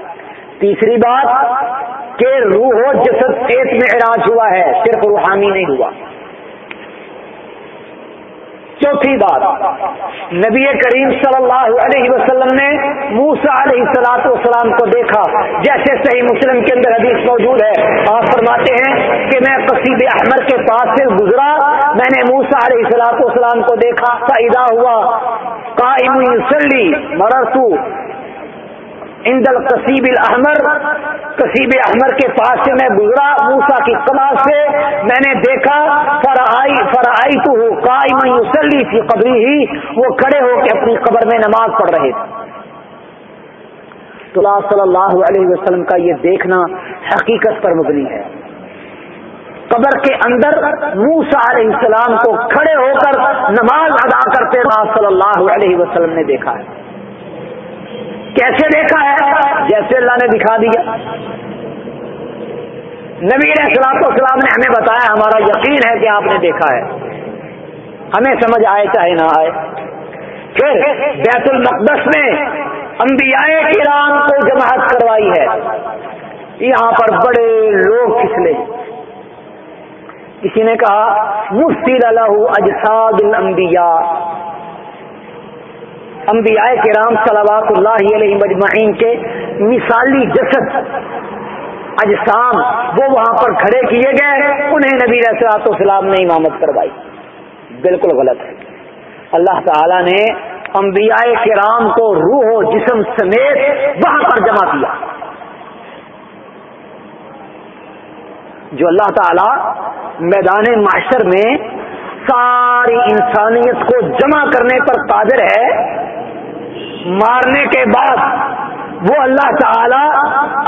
تیسری بات کہ روح و جسد ایک معراج ہوا ہے، صرف روحانی نہیں ہوا۔ چوتھی بات نبی کریم صلی اللہ علیہ وسلم نے موسا علیہ سلاط والسلام کو دیکھا۔ جیسے صحیح مسلم کے اندر حدیث موجود ہے۔ آپ فرماتے ہیں کہ میں قصیب احمد کے پاس سے گزرا، میں نے موسا علیہ سلاط والسلام کو دیکھا۔ فائدہ ہوا قائم یوسلی اندل کسیب الاحمر. کسیب احمر کے پاس سے میں گزرا موسا کی کلاس سے میں نے دیکھا فرائی فرائی تو ہو کائی میں تھی قبری ہی وہ کھڑے ہو کے اپنی قبر میں نماز پڑھ رہے تھے۔ تو صلی اللہ علیہ وسلم کا یہ دیکھنا حقیقت پر مبنی ہے۔ قبر کے اندر موسا علیہ السلام کو کھڑے ہو کر نماز ادا کرتے صلی اللہ علیہ وسلم نے دیکھا ہے۔ کیسے دیکھا ہے؟ جیسے اللہ نے دکھا دیا۔ نبی السلام السلام نے ہمیں بتایا، ہمارا یقین ہے کہ آپ نے دیکھا ہے۔ ہمیں سمجھ آئے چاہے نہ آئے۔ پھر بیت المقدس میں انبیاء کرام کو جماعت کروائی ہے۔ یہاں پر بڑے لوگ کھسلے کسی نے کہا مفتی اللہ اجساد الانبیاء انبیاء کرام صلوات اللہ علیہ مجمعین کے مثالی جسد، اجسام، وہ وہاں پر کھڑے کیے گئے انہیں نبی رسلاط اسلام نے امامت کروائی۔ بالکل غلط ہے۔ اللہ تعالی نے انبیاء کرام کو روح و جسم سمیت وہاں پر جمع کیا۔ جو اللہ تعالی میدان معاشر میں ساری انسانیت کو جمع کرنے پر قادر ہے مارنے کے بعد وہ اللہ تعالی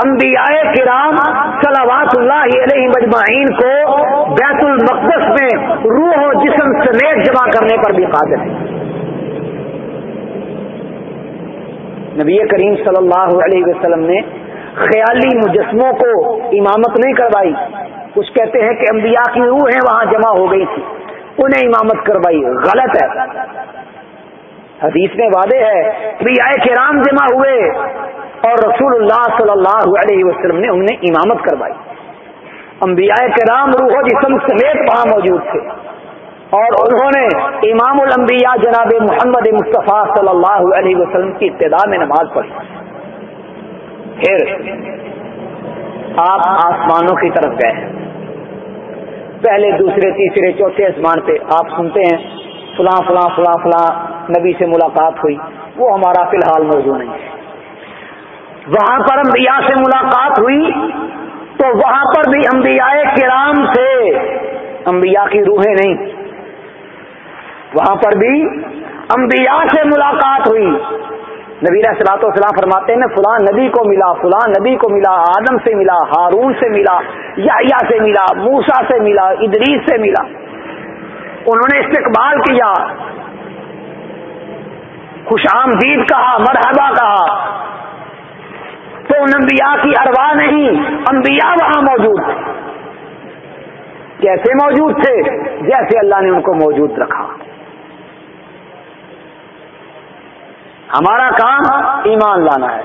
انبیاء کرام صلوات اللہ علیہ مجمعین کو بیت المقدس میں روح و جسم سمیت جمع کرنے پر بھی قادر ہے نبی کریم صلی اللہ علیہ وسلم نے خیالی مجسموں کو امامت نہیں کروائی۔ کچھ کہتے ہیں کہ انبیاء کی روحیں وہاں جمع ہو گئی تھی انہیں امامت کروائی۔ غلط ہے۔ حدیث میں وعدے ہے کہ آئے کرام جمع ہوئے اور رسول اللہ صلی اللہ علیہ وسلم نے انہیں امامت کروائی۔ انبیاء کرام روح و جسم سمیت وہاں موجود تھے۔ اور انہوں نے امام الانبیاء جناب محمد مصطفیٰ صلی اللہ علیہ وسلم کی ابتدا میں نماز پڑھی۔ پھر آپ آسمانوں کی طرف گئے۔ پہلے دوسرے، تیسرے، چوتھے آسمان پہ آپ سنتے ہیں۔ فلاں فلاں فلاں فلاں نبی سے ملاقات ہوئی۔ وہ ہمارا فی الحال موضوع نہیں ہے۔ وہاں پر انبیاء سے ملاقات ہوئی تو وہاں پر بھی انبیاء کرام سے انبیاء کی روحیں نہیں۔ وہاں پر بھی انبیاء سے ملاقات ہوئی۔ نبی صلاحت وسلام فرماتے ہیں، فلاں نبی کو ملا، فلاں نبی کو ملا، آدم سے ملا، ہارون سے ملا یا سے ملا موسا سے ملا، ادریس سے ملا۔ انہوں نے استقبال کیا۔ خوش آمدید کہا، مرحبا کہا۔ تو ان انبیاء کی ارواح نہیں، انبیاء وہاں موجود تھے۔ کیسے موجود تھے، جیسے اللہ نے ان کو موجود رکھا۔ ہمارا کام ایمان لانا ہے۔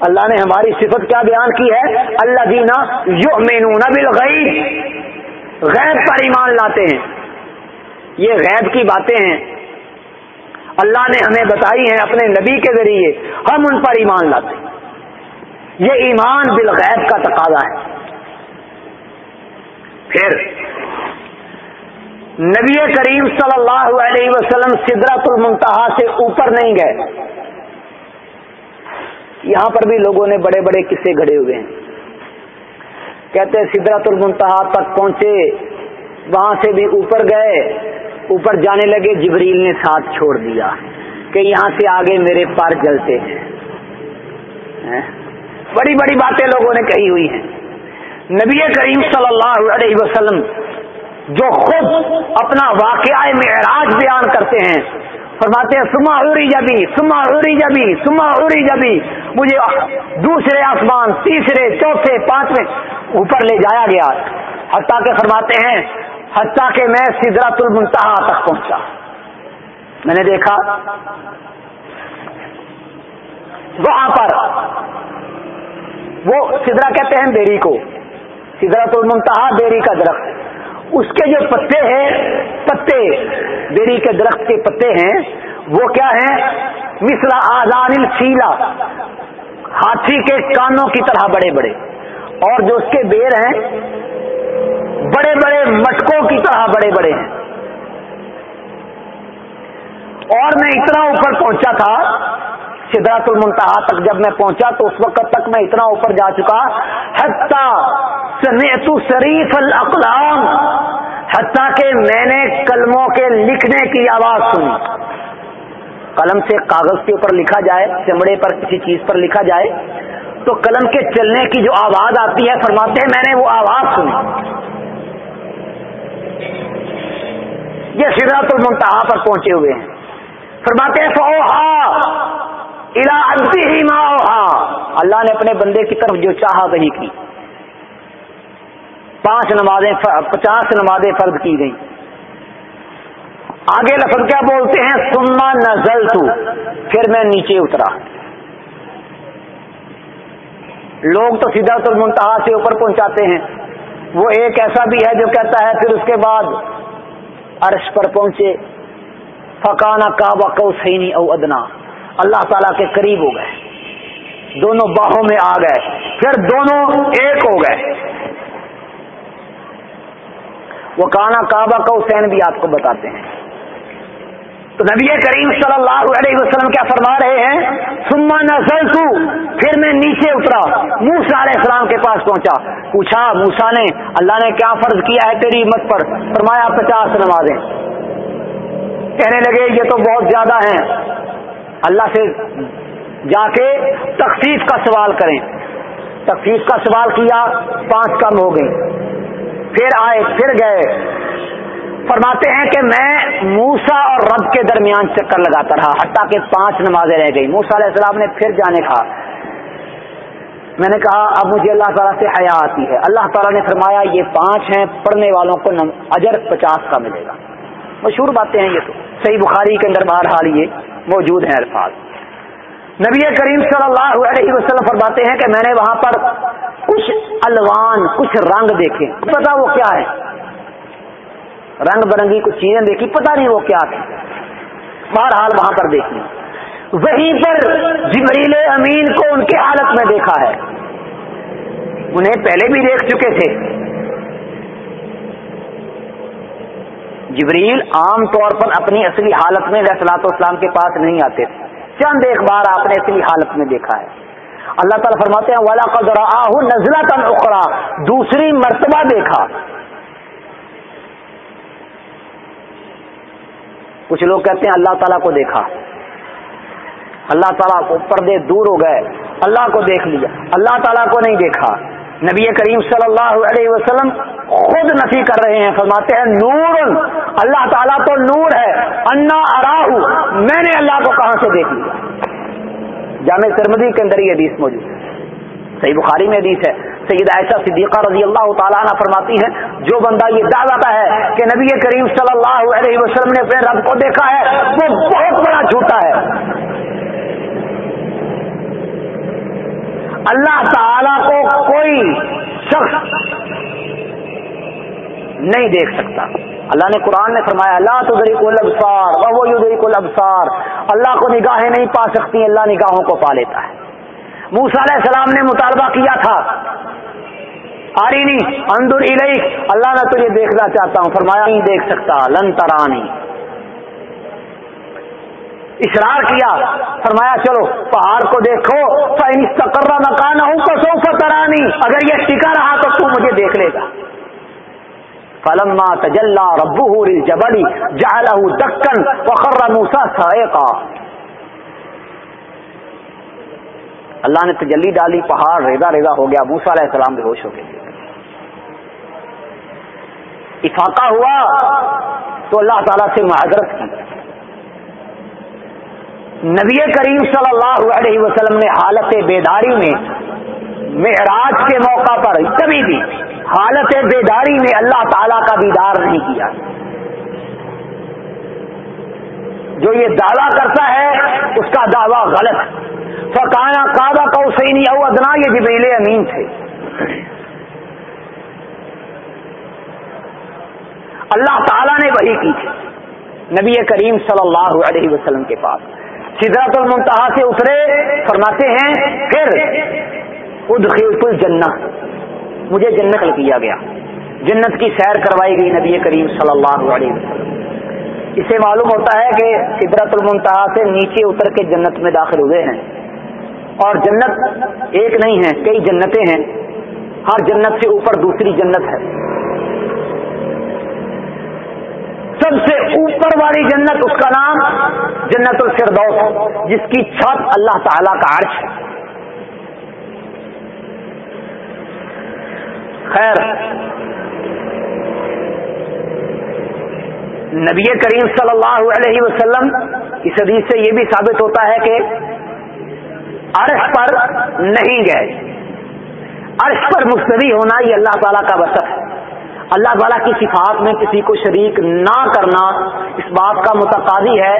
اللہ نے ہماری صفت کیا بیان کی ہے؟ اللہ دینا یو مینو نبل غیب پر ایمان لاتے ہیں۔ یہ غیب کی باتیں ہیں۔ اللہ نے ہمیں بتائی ہیں اپنے نبی کے ذریعے، ہم ان پر ایمان لاتے یہ ایمان بالغیب کا تقاضا ہے۔ پھر، نبی کریم صلی اللہ علیہ وسلم سدرت المنتہا سے اوپر نہیں گئے۔ یہاں پر بھی لوگوں نے بڑے بڑے قصے گھڑے ہوئے ہیں۔ کہتے سدرت المنتہا تک پہنچے، وہاں سے بھی اوپر گئے۔ اوپر جانے لگے، جبریل نے ساتھ چھوڑ دیا کہ یہاں سے آگے میرے پار جلتے ہیں۔ ہاں؟ بڑی بڑی باتیں لوگوں نے کہی ہوئی ہیں۔ نبی کریم صلی اللہ علیہ وسلم جو خود اپنا واقعہ معراج بیان کرتے ہیں، فرماتے ہیں، سما اوری جبی سما اوری جبی سما اوری جبی مجھے دوسرے آسمان، تیسرے، چوتھے، پانچویں اوپر لے جایا گیا۔ حتیٰ کہ فرماتے ہیں حتیٰ کہ میں سدرت المنتہا تک پہنچا۔ میں نے دیکھا، وہاں پر وہ سدرا کہتے ہیں بیری کو، سدرت المنتہا بیری کا درخت۔ اس کے جو پتے ہیں، پتے، بیری کے درخت کے پتے ہیں، وہ کیا ہیں؟ مسرا آزان الفیلا ہاتھی کے کانوں کی طرح بڑے بڑے۔ اور جو اس کے بیر ہیں بڑے بڑے مٹکوں کی طرح بڑے بڑے۔ ہیں اور میں اتنا اوپر پہنچا تھا سدرات المنتہا تک جب میں پہنچا تو اس وقت تک میں اتنا اوپر جا چکا۔ حتیٰ سمیت شریف الاقلام، حتیٰ کہ میں نے کلموں کے لکھنے کی آواز سنی۔ قلم سے کاغذ کے اوپر لکھا جائے، چمڑے پر کسی چیز پر لکھا جائے۔ تو قلم کے چلنے کی جو آواز آتی ہے، فرماتے ہیں، میں نے وہ آواز سنی۔ یہ سدرات المنتہا پر پہنچے ہوئے ہیں۔ فرماتے ہیں فوہا ہی اللہ نے اپنے بندے کی طرف جو چاہا وہی کی۔ پانچ نمازیں پچاس نمازیں فرض کی گئی آگے لفظ کیا بولتے ہیں؟ سما نزل تو پھر میں نیچے اترا۔ لوگ تو سیدھا تو منتہا سے اوپر پہنچاتے ہیں۔ وہ ایک ایسا بھی ہے جو کہتا ہے، پھر اس کے بعد عرش پر پہنچے۔ فکانا کعبہ کو سینی او ادنا اللہ تعالیٰ کے قریب ہو گئے۔ دونوں باہوں میں آ گئے۔ پھر دونوں ایک ہو گئے۔ وہ کانا کعبہ کا حسین بھی آپ کو بتاتے ہیں۔ تو نبی کریم صلی اللہ علیہ وسلم کیا فرما رہے ہیں؟ سما نزل تو پھر میں نیچے اترا موسا علیہ السلام کے پاس پہنچا۔ پوچھا موسا نے، اللہ نے کیا فرض کیا ہے تیری مت پر؟ فرمایا، پچاس نمازیں۔ کہنے لگے، یہ تو بہت زیادہ ہیں۔ اللہ سے جا کے تخفیف کا سوال کریں۔ تخفیف کا سوال کیا، پانچ کم ہو گئی پھر آئے، پھر گئے۔ فرماتے ہیں کہ میں موسا اور رب کے درمیان چکر لگاتا رہا، حتیٰ کہ پانچ نمازیں رہ گئی موسا علیہ السلام نے پھر جانے کہا۔ میں نے کہا، اب مجھے اللہ تعالیٰ سے حیا آتی ہے۔ اللہ تعالیٰ نے فرمایا، یہ پانچ ہیں، پڑھنے والوں کو اجر پچاس کا ملے گا۔ مشہور باتیں ہیں یہ تو۔ صحیح بخاری کے اندر بہرحال یہ موجود ہیں الفاظ۔ نبی کریم صلی اللہ علیہ وسلم فرماتے ہیں کہ میں نے وہاں پر کچھ الوان، کچھ رنگ دیکھے۔ پتا وہ کیا ہے؟ رنگ برنگی کچھ چیزیں دیکھی پتا نہیں وہ کیا تھی بہرحال وہاں پر دیکھی وہیں پر جبریل امین کو ان کی حالت میں دیکھا ہے۔ انہیں پہلے بھی دیکھ چکے تھے۔ جبریل عام طور پر اپنی اصلی حالت میں رسلاط اسلام کے پاس نہیں آتے۔ تھے چند ایک بار آپ نے اصلی حالت میں دیکھا ہے۔ اللہ تعالیٰ فرماتے ہیں والا قدر آہ نزلہ تن اخرا دوسری مرتبہ دیکھا۔ کچھ لوگ کہتے ہیں اللہ تعالیٰ کو دیکھا۔ اللہ تعالیٰ کو پردے دور ہو گئے۔ اللہ کو دیکھ لیا۔ اللہ تعالیٰ کو نہیں دیکھا۔ نبی کریم صلی اللہ علیہ وسلم خود نفی کر رہے ہیں۔ فرماتے ہیں، نور، اللہ تعالیٰ تو نور ہے۔ انا اراہ میں نے اللہ کو کہاں سے دیکھ لیا؟ جامع سرمدی کے اندر یہ حدیث موجود ہے۔ صحیح بخاری میں حدیث ہے۔ سید عائشہ صدیقہ رضی اللہ تعالیٰ عنہ فرماتی ہے، جو بندہ یہ دعویٰ ہے کہ نبی کریم صلی اللہ علیہ وسلم نے اپنے رب کو دیکھا ہے، وہ بہت بڑا جھوٹا ہے۔ اللہ تعالی کو کوئی شخص نہیں دیکھ سکتا۔ اللہ نے قرآن نے فرمایا اللہ تو ذریع البسار وہ ذریع البسار اللہ کو نگاہیں نہیں پا سکتی، اللہ نگاہوں کو پا لیتا ہے۔ موسا علیہ السلام نے مطالبہ کیا تھا۔ آری نہیں اندر اللہ میں تجھے دیکھنا چاہتا ہوں۔ فرمایا، نہیں دیکھ سکتا، لن ترانی۔ اشرار کیا۔ فرمایا، چلو، پہاڑ کو دیکھو۔ تقرر مکان ہوں تو سو ترانی اگر یہ ٹکا رہا تو تو مجھے دیکھ لے گا۔ فلما تجلا ربو جبلی جہلا دکن وخر موسا کا اللہ نے تجلی ڈالی، پہاڑ ریزا ریزا ہو گیا موسا علیہ السلام بے ہوش ہو گئے۔ افاقہ ہوا تو اللہ تعالیٰ سے معذرت کی۔ نبی کریم صلی اللہ علیہ وسلم نے حالت بیداری میں معراج کے موقع پر کبھی بھی حالت بیداری میں اللہ تعالی کا دیدار نہیں کیا۔ جو یہ دعویٰ کرتا ہے، اس کا دعویٰ غلط۔ فکانا کعبہ کا حسینی او ادنا یہ جبریل امین تھے۔ اللہ تعالی نے وہی کی تھی۔ نبی کریم صلی اللہ علیہ وسلم کے پاس۔ سدرت المنتہا سے اترے، فرماتے ہیں، پھر ادخلت الجنہ۔ مجھے جنت کیا گیا۔ جنت کی سیر کروائی گئی نبی کریم صلی اللہ علیہ وسلم۔ اسے معلوم ہوتا ہے کہ سدرت المنتہا سے نیچے اتر کے جنت میں داخل ہوئے ہیں۔ اور جنت ایک نہیں ہے، کئی جنتیں ہیں۔ ہر جنت سے اوپر دوسری جنت ہے۔ سب سے اوپر والی جنت، اس کا نام جنت الفردوس، جس کی چھت اللہ تعالی کا عرش ہے۔ خیر، نبی کریم صلی اللہ علیہ وسلم، اس حدیث سے یہ بھی ثابت ہوتا ہے کہ عرش پر نہیں گئے۔ عرش پر مستوی ہونا یہ اللہ تعالیٰ کا وسط ہے۔ اللہ تعالیٰ کی صفات میں کسی کو شریک نہ کرنا اس بات کا متقاضی ہے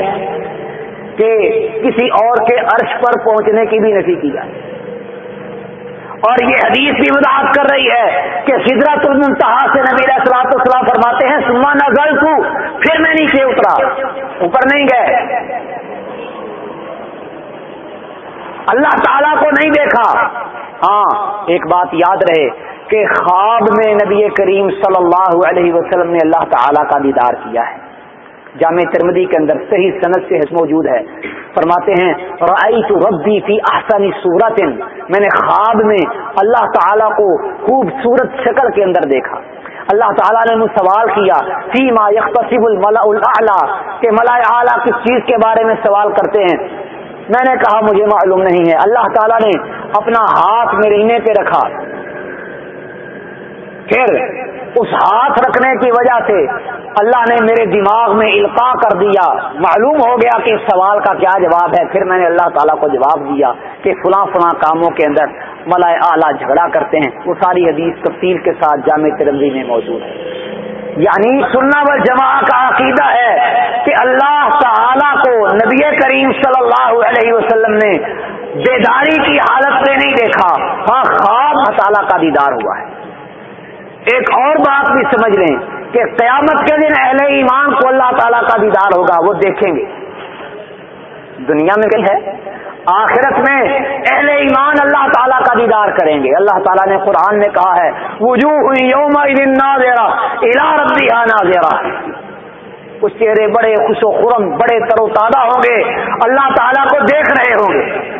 کہ کسی اور کے عرش پر پہنچنے کی بھی نفی کی جائے۔ اور یہ حدیث بھی وضاحت کر رہی ہے کہ سدرت المنتہا سے نبی السلاط السلام فرماتے ہیں سما نظر تو پھر میں نیچے اترا، اوپر نہیں گئے۔ اللہ تعالی کو نہیں دیکھا۔ ہاں ایک بات یاد رہے کہ خواب میں نبی کریم صلی اللہ علیہ وسلم نے اللہ تعالی کا دیدار کیا ہے۔ جامع ترمدی کے اندر صحیح صنعت سے موجود ہے۔ فرماتے ہیں ربی فی احسنی صورت میں نے خواب میں اللہ تعالیٰ کو خوبصورت شکل کے اندر دیکھا۔ اللہ تعالیٰ نے مجھ سوال کیا، فی ما یکتصب الملا کہ ملا اعلیٰ کس چیز کے بارے میں سوال کرتے ہیں؟ میں نے کہا مجھے معلوم نہیں ہے۔ اللہ تعالیٰ نے اپنا ہاتھ میرے پہ رکھا۔ پھر اس ہاتھ رکھنے کی وجہ سے اللہ نے میرے دماغ میں القاع کر دیا۔ معلوم ہو گیا کہ اس سوال کا کیا جواب ہے۔ پھر میں نے اللہ تعالیٰ کو جواب دیا کہ فلاں فلاں کاموں کے اندر ملائے اعلیٰ جھگڑا کرتے ہیں۔ وہ ساری حدیث تفصیل کے ساتھ جامع ترمزی میں موجود ہے۔ یعنی سننا و جماع کا عقیدہ ہے کہ اللہ تعالیٰ کو نبی کریم صلی اللہ علیہ وسلم نے بیداری کی حالت میں نہیں دیکھا۔ ہاں خواب تعالیٰ کا دیدار ہوا ہے۔ ایک اور بات بھی سمجھ لیں کہ قیامت کے دن اہل ایمان کو اللہ تعالیٰ کا دیدار ہوگا، وہ دیکھیں گے۔ دنیا میں کیا ہے؟ آخرت میں اہل ایمان اللہ تعالیٰ کا دیدار کریں گے۔ اللہ تعالیٰ نے قرآن میں کہا ہے، وجوہ یوم الا ربی کچھ چہرے بڑے خوش و خرم، بڑے تر و تازہ ہوں گے، اللہ تعالیٰ کو دیکھ رہے ہوں گے۔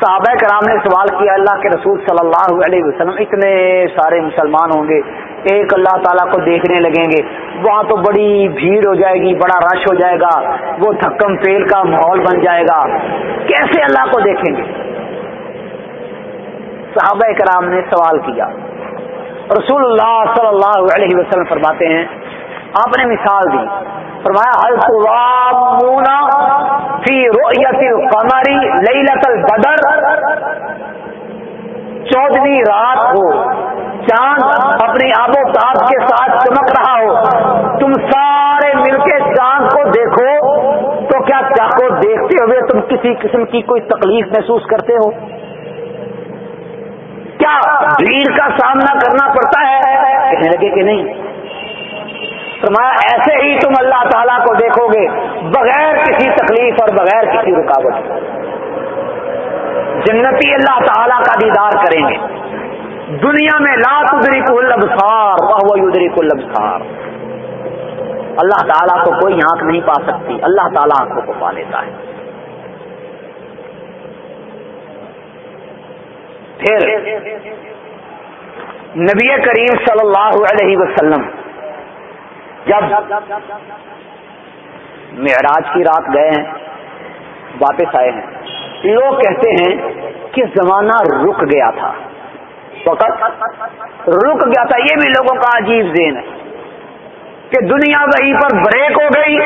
صحابہ کرام نے سوال کیا، اللہ کے رسول صلی اللہ علیہ وسلم، اتنے سارے مسلمان ہوں گے، ایک اللہ تعالیٰ کو دیکھنے لگیں گے۔ وہاں تو بڑی بھیڑ ہو جائے گی، بڑا رش ہو جائے گا، وہ تھکم فیل کا ماحول بن جائے گا۔ کیسے اللہ کو دیکھیں گے؟ صحابہ کرام نے سوال کیا۔ رسول اللہ صلی اللہ علیہ وسلم فرماتے ہیں، آپ نے مثال دی۔ فرمایا حل فی رویت القمری لیلت البدر؟ چودہویں رات ہو چاند اپنی آب و تاب کے ساتھ چمک رہا ہو تم سارے مل کے چاند کو دیکھو تو کیا چاہ کو دیکھتے ہوئے تم کسی قسم کی کوئی تکلیف محسوس کرتے ہو؟ کیا بھیڑ کا سامنا کرنا پڑتا ہے؟ کہنے لگے کہ نہیں۔ فرمایا، ایسے ہی تم اللہ تعالیٰ کو دیکھو گے، بغیر کسی تکلیف اور بغیر کسی رکاوٹ۔ جنتی اللہ تعالیٰ کا دیدار کریں گے۔ دنیا میں لا تدری کو لبسار وہ کو لبسار اللہ تعالیٰ کو کوئی آنکھ نہیں پا سکتی، اللہ تعالیٰ آنکھوں کو پا لیتا ہے۔ پھر نبی کریم صلی اللہ علیہ وسلم جب معراج کی رات گئے ہیں، واپس آئے ہیں۔ لوگ کہتے ہیں کہ زمانہ رک گیا تھا۔ وقت رک گیا تھا، یہ بھی لوگوں کا عجیب دین ہے کہ دنیا وہیں پر بریک ہو گئی،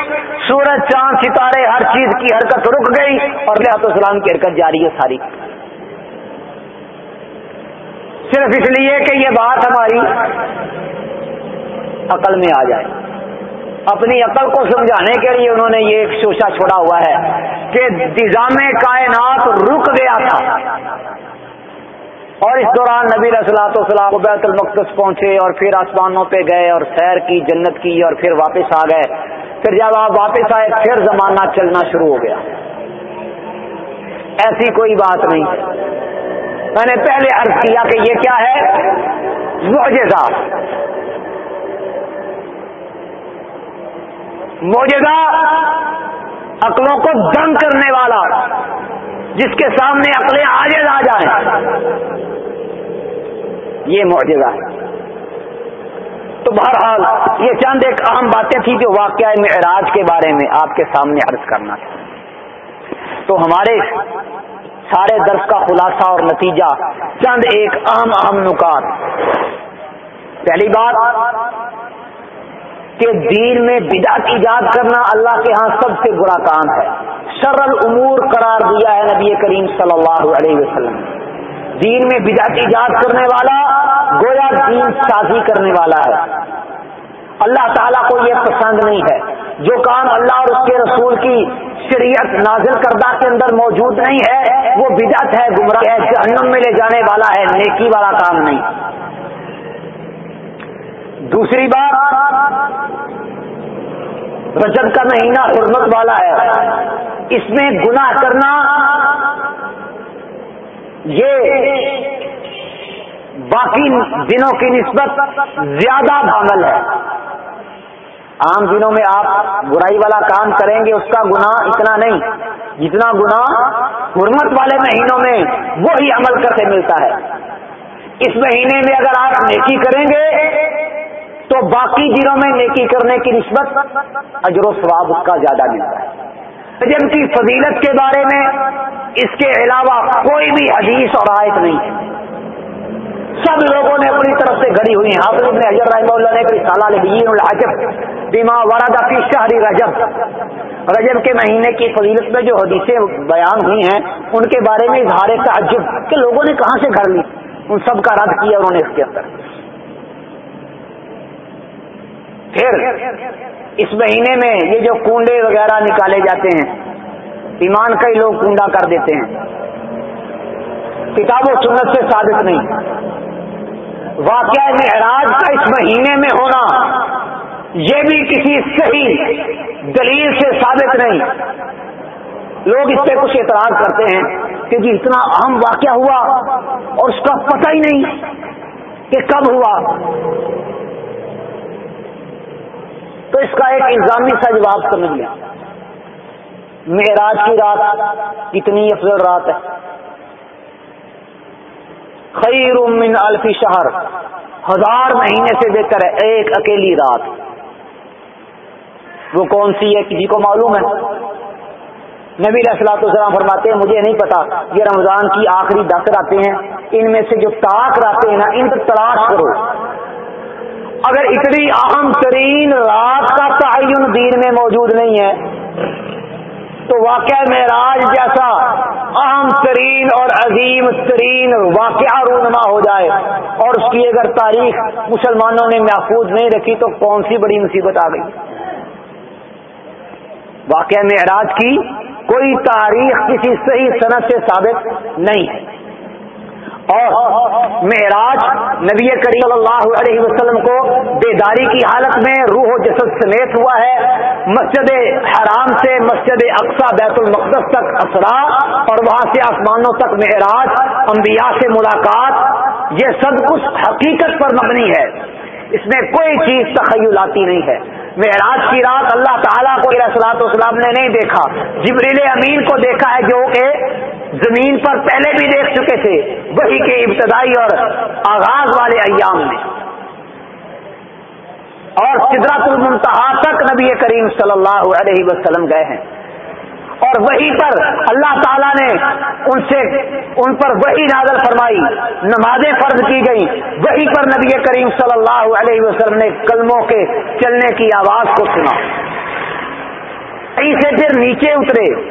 سورج، چاند، ستارے، ہر چیز کی حرکت رک گئی اور لہٰذا السلام کی حرکت جاری ہے ساری۔ صرف اس لیے کہ یہ بات ہماری عقل میں آ جائے۔ اپنی عقل کو سمجھانے کے لیے انہوں نے یہ ایک شوشا چھوڑا ہوا ہے کہ نظام کائنات رک گیا تھا۔ اور اس دوران نبی رسلاۃ وسلام بیت المقدس پہنچے اور پھر آسمانوں پہ گئے اور سیر کی، جنت کی اور پھر واپس آ گئے۔ پھر جب آپ واپس آئے، پھر زمانہ چلنا شروع ہو گیا۔ ایسی کوئی بات نہیں۔ میں نے پہلے عرض کیا کہ یہ کیا ہے؟ معجزہ۔ معجزہ عقلوں کو دم کرنے والا، جس کے سامنے عقلیں آگے آ جائیں۔ یہ معجزہ۔ ہے تو بہرحال یہ چند ایک اہم باتیں تھیں جو واقعہ معراج کے بارے میں آپ کے سامنے عرض کرنا تھا۔ تو ہمارے سارے درس کا خلاصہ اور نتیجہ چند ایک اہم اہم نکات۔ پہلی بات کہ دین میں بدعت ایجاد کرنا اللہ کے ہاں سب سے برا کام ہے۔ شر الامور قرار دیا ہے نبی کریم صلی اللہ علیہ وسلم۔ دین میں بدعت ایجاد کرنے والا گویا دین سازی کرنے والا ہے۔ اللہ تعالیٰ کو یہ پسند نہیں ہے۔ جو کام اللہ اور اس کے رسول کی شریعت نازل کردہ کے اندر موجود نہیں ہے، وہ بدعت ہے، گمراہ ہے، جہنم میں لے جانے والا ہے، نیکی والا کام نہیں۔ دوسری بات، رجب کا مہینہ حرمت والا ہے۔ اس میں گناہ کرنا، یہ باقی دنوں کی نسبت زیادہ بھانگل ہے۔ عام دنوں میں آپ برائی والا کام کریں گے، اس کا گناہ اتنا نہیں، جتنا گناہ حرمت والے مہینوں میں وہی عمل کرتے ملتا ہے۔ اس مہینے میں اگر آپ نیکی کریں گے، تو باقی دنوں میں نیکی کرنے کی نسبت اجر و ثواب اس کا زیادہ ملتا ہے۔ جن کی فضیلت کے بارے میں اس کے علاوہ کوئی بھی حدیث اور آیت نہیں ہے۔ سب لوگوں نے اپنی طرف سے گھڑی ہوئی ہیں۔ حافظ ابن حجر رحمہ اللہ نے کوئی سالہ العجب بیما وردہ فی شہری رجب. رجب کے مہینے کی فضیلت میں جو حدیثیں بیان ہوئی ہیں، ان کے بارے میں اظہار تعجب کہ لوگوں نے کہاں سے گھر لی؟ ان سب کا رد کیا، انہوں نے اس کے اندر۔ پھر اس مہینے میں یہ جو کنڈے وغیرہ نکالے جاتے ہیں، ایمان کئی لوگ کنڈا کر دیتے ہیں۔ کتاب و سنت سے ثابت نہیں۔ واقعہ معراج کا اس مہینے میں ہونا یہ بھی کسی صحیح دلیل سے ثابت نہیں۔ لوگ اس پہ کچھ اعتراض کرتے ہیں کہ جی اتنا اہم واقعہ ہوا اور اس کا پتہ ہی نہیں کہ کب ہوا۔ تو اس کا ایک الزامی سا جواب سمجھ لیا معراج کی رات کتنی افضل رات ہے۔ خیر من الفی شہر۔ ہزار مہینے سے بہتر ہے ایک اکیلی رات۔ وہ کون سی ہے، کسی کو معلوم ہے؟ نبی السلاط السلام فرماتے ہیں، مجھے نہیں پتا، یہ رمضان کی آخری دس راتیں ہیں، ان میں سے جو تاک راتیں ہیں نا، ان پر تلاش کرو۔ اگر اتنی اہم ترین رات کا تعین دین میں موجود نہیں ہے، تو واقعہ معراج جیسا اہم ترین اور عظیم ترین واقعہ رونما ہو جائے۔ اور اس کی اگر تاریخ مسلمانوں نے محفوظ نہیں رکھی، تو کون سی بڑی مصیبت آ گئی؟ واقعہ معراج کی کوئی تاریخ کسی صحیح صنعت سے ثابت نہیں ہے۔ اور معراج نبی کریم صلی اللہ علیہ وسلم کو بیداری کی حالت میں روح و جسد سمیت ہوا ہے۔ مسجد حرام سے مسجد اقسا بیت المقدس تک اسرا اور وہاں سے آسمانوں تک معراج، انبیاء سے ملاقات، یہ سب کچھ حقیقت پر مبنی ہے۔ اس میں کوئی چیز تخیلاتی نہیں ہے۔ معراج کی رات اللہ تعالیٰ کو اصلاۃ والسلام نے نہیں دیکھا۔ جبریل امین کو دیکھا ہے جو کہ زمین پر پہلے بھی دیکھ چکے تھے، وہی کے ابتدائی اور آغاز والے ایام میں۔ اور سدرت المنتہا تک نبی کریم صلی اللہ علیہ وسلم گئے ہیں۔ اور وہی پر اللہ تعالیٰ نے ان سے ان پر وہی نازل فرمائی، نمازیں فرض کی گئی وہی پر نبی کریم صلی اللہ علیہ وسلم نے کلموں کے چلنے کی آواز کو سنا۔ سے پھر نیچے اترے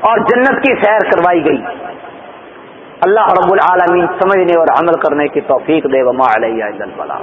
اور جنت کی سیر کروائی گئی۔ اللہ رب العالمین سمجھنے اور عمل کرنے کی توفیق دے۔ وما علیہ الفلاح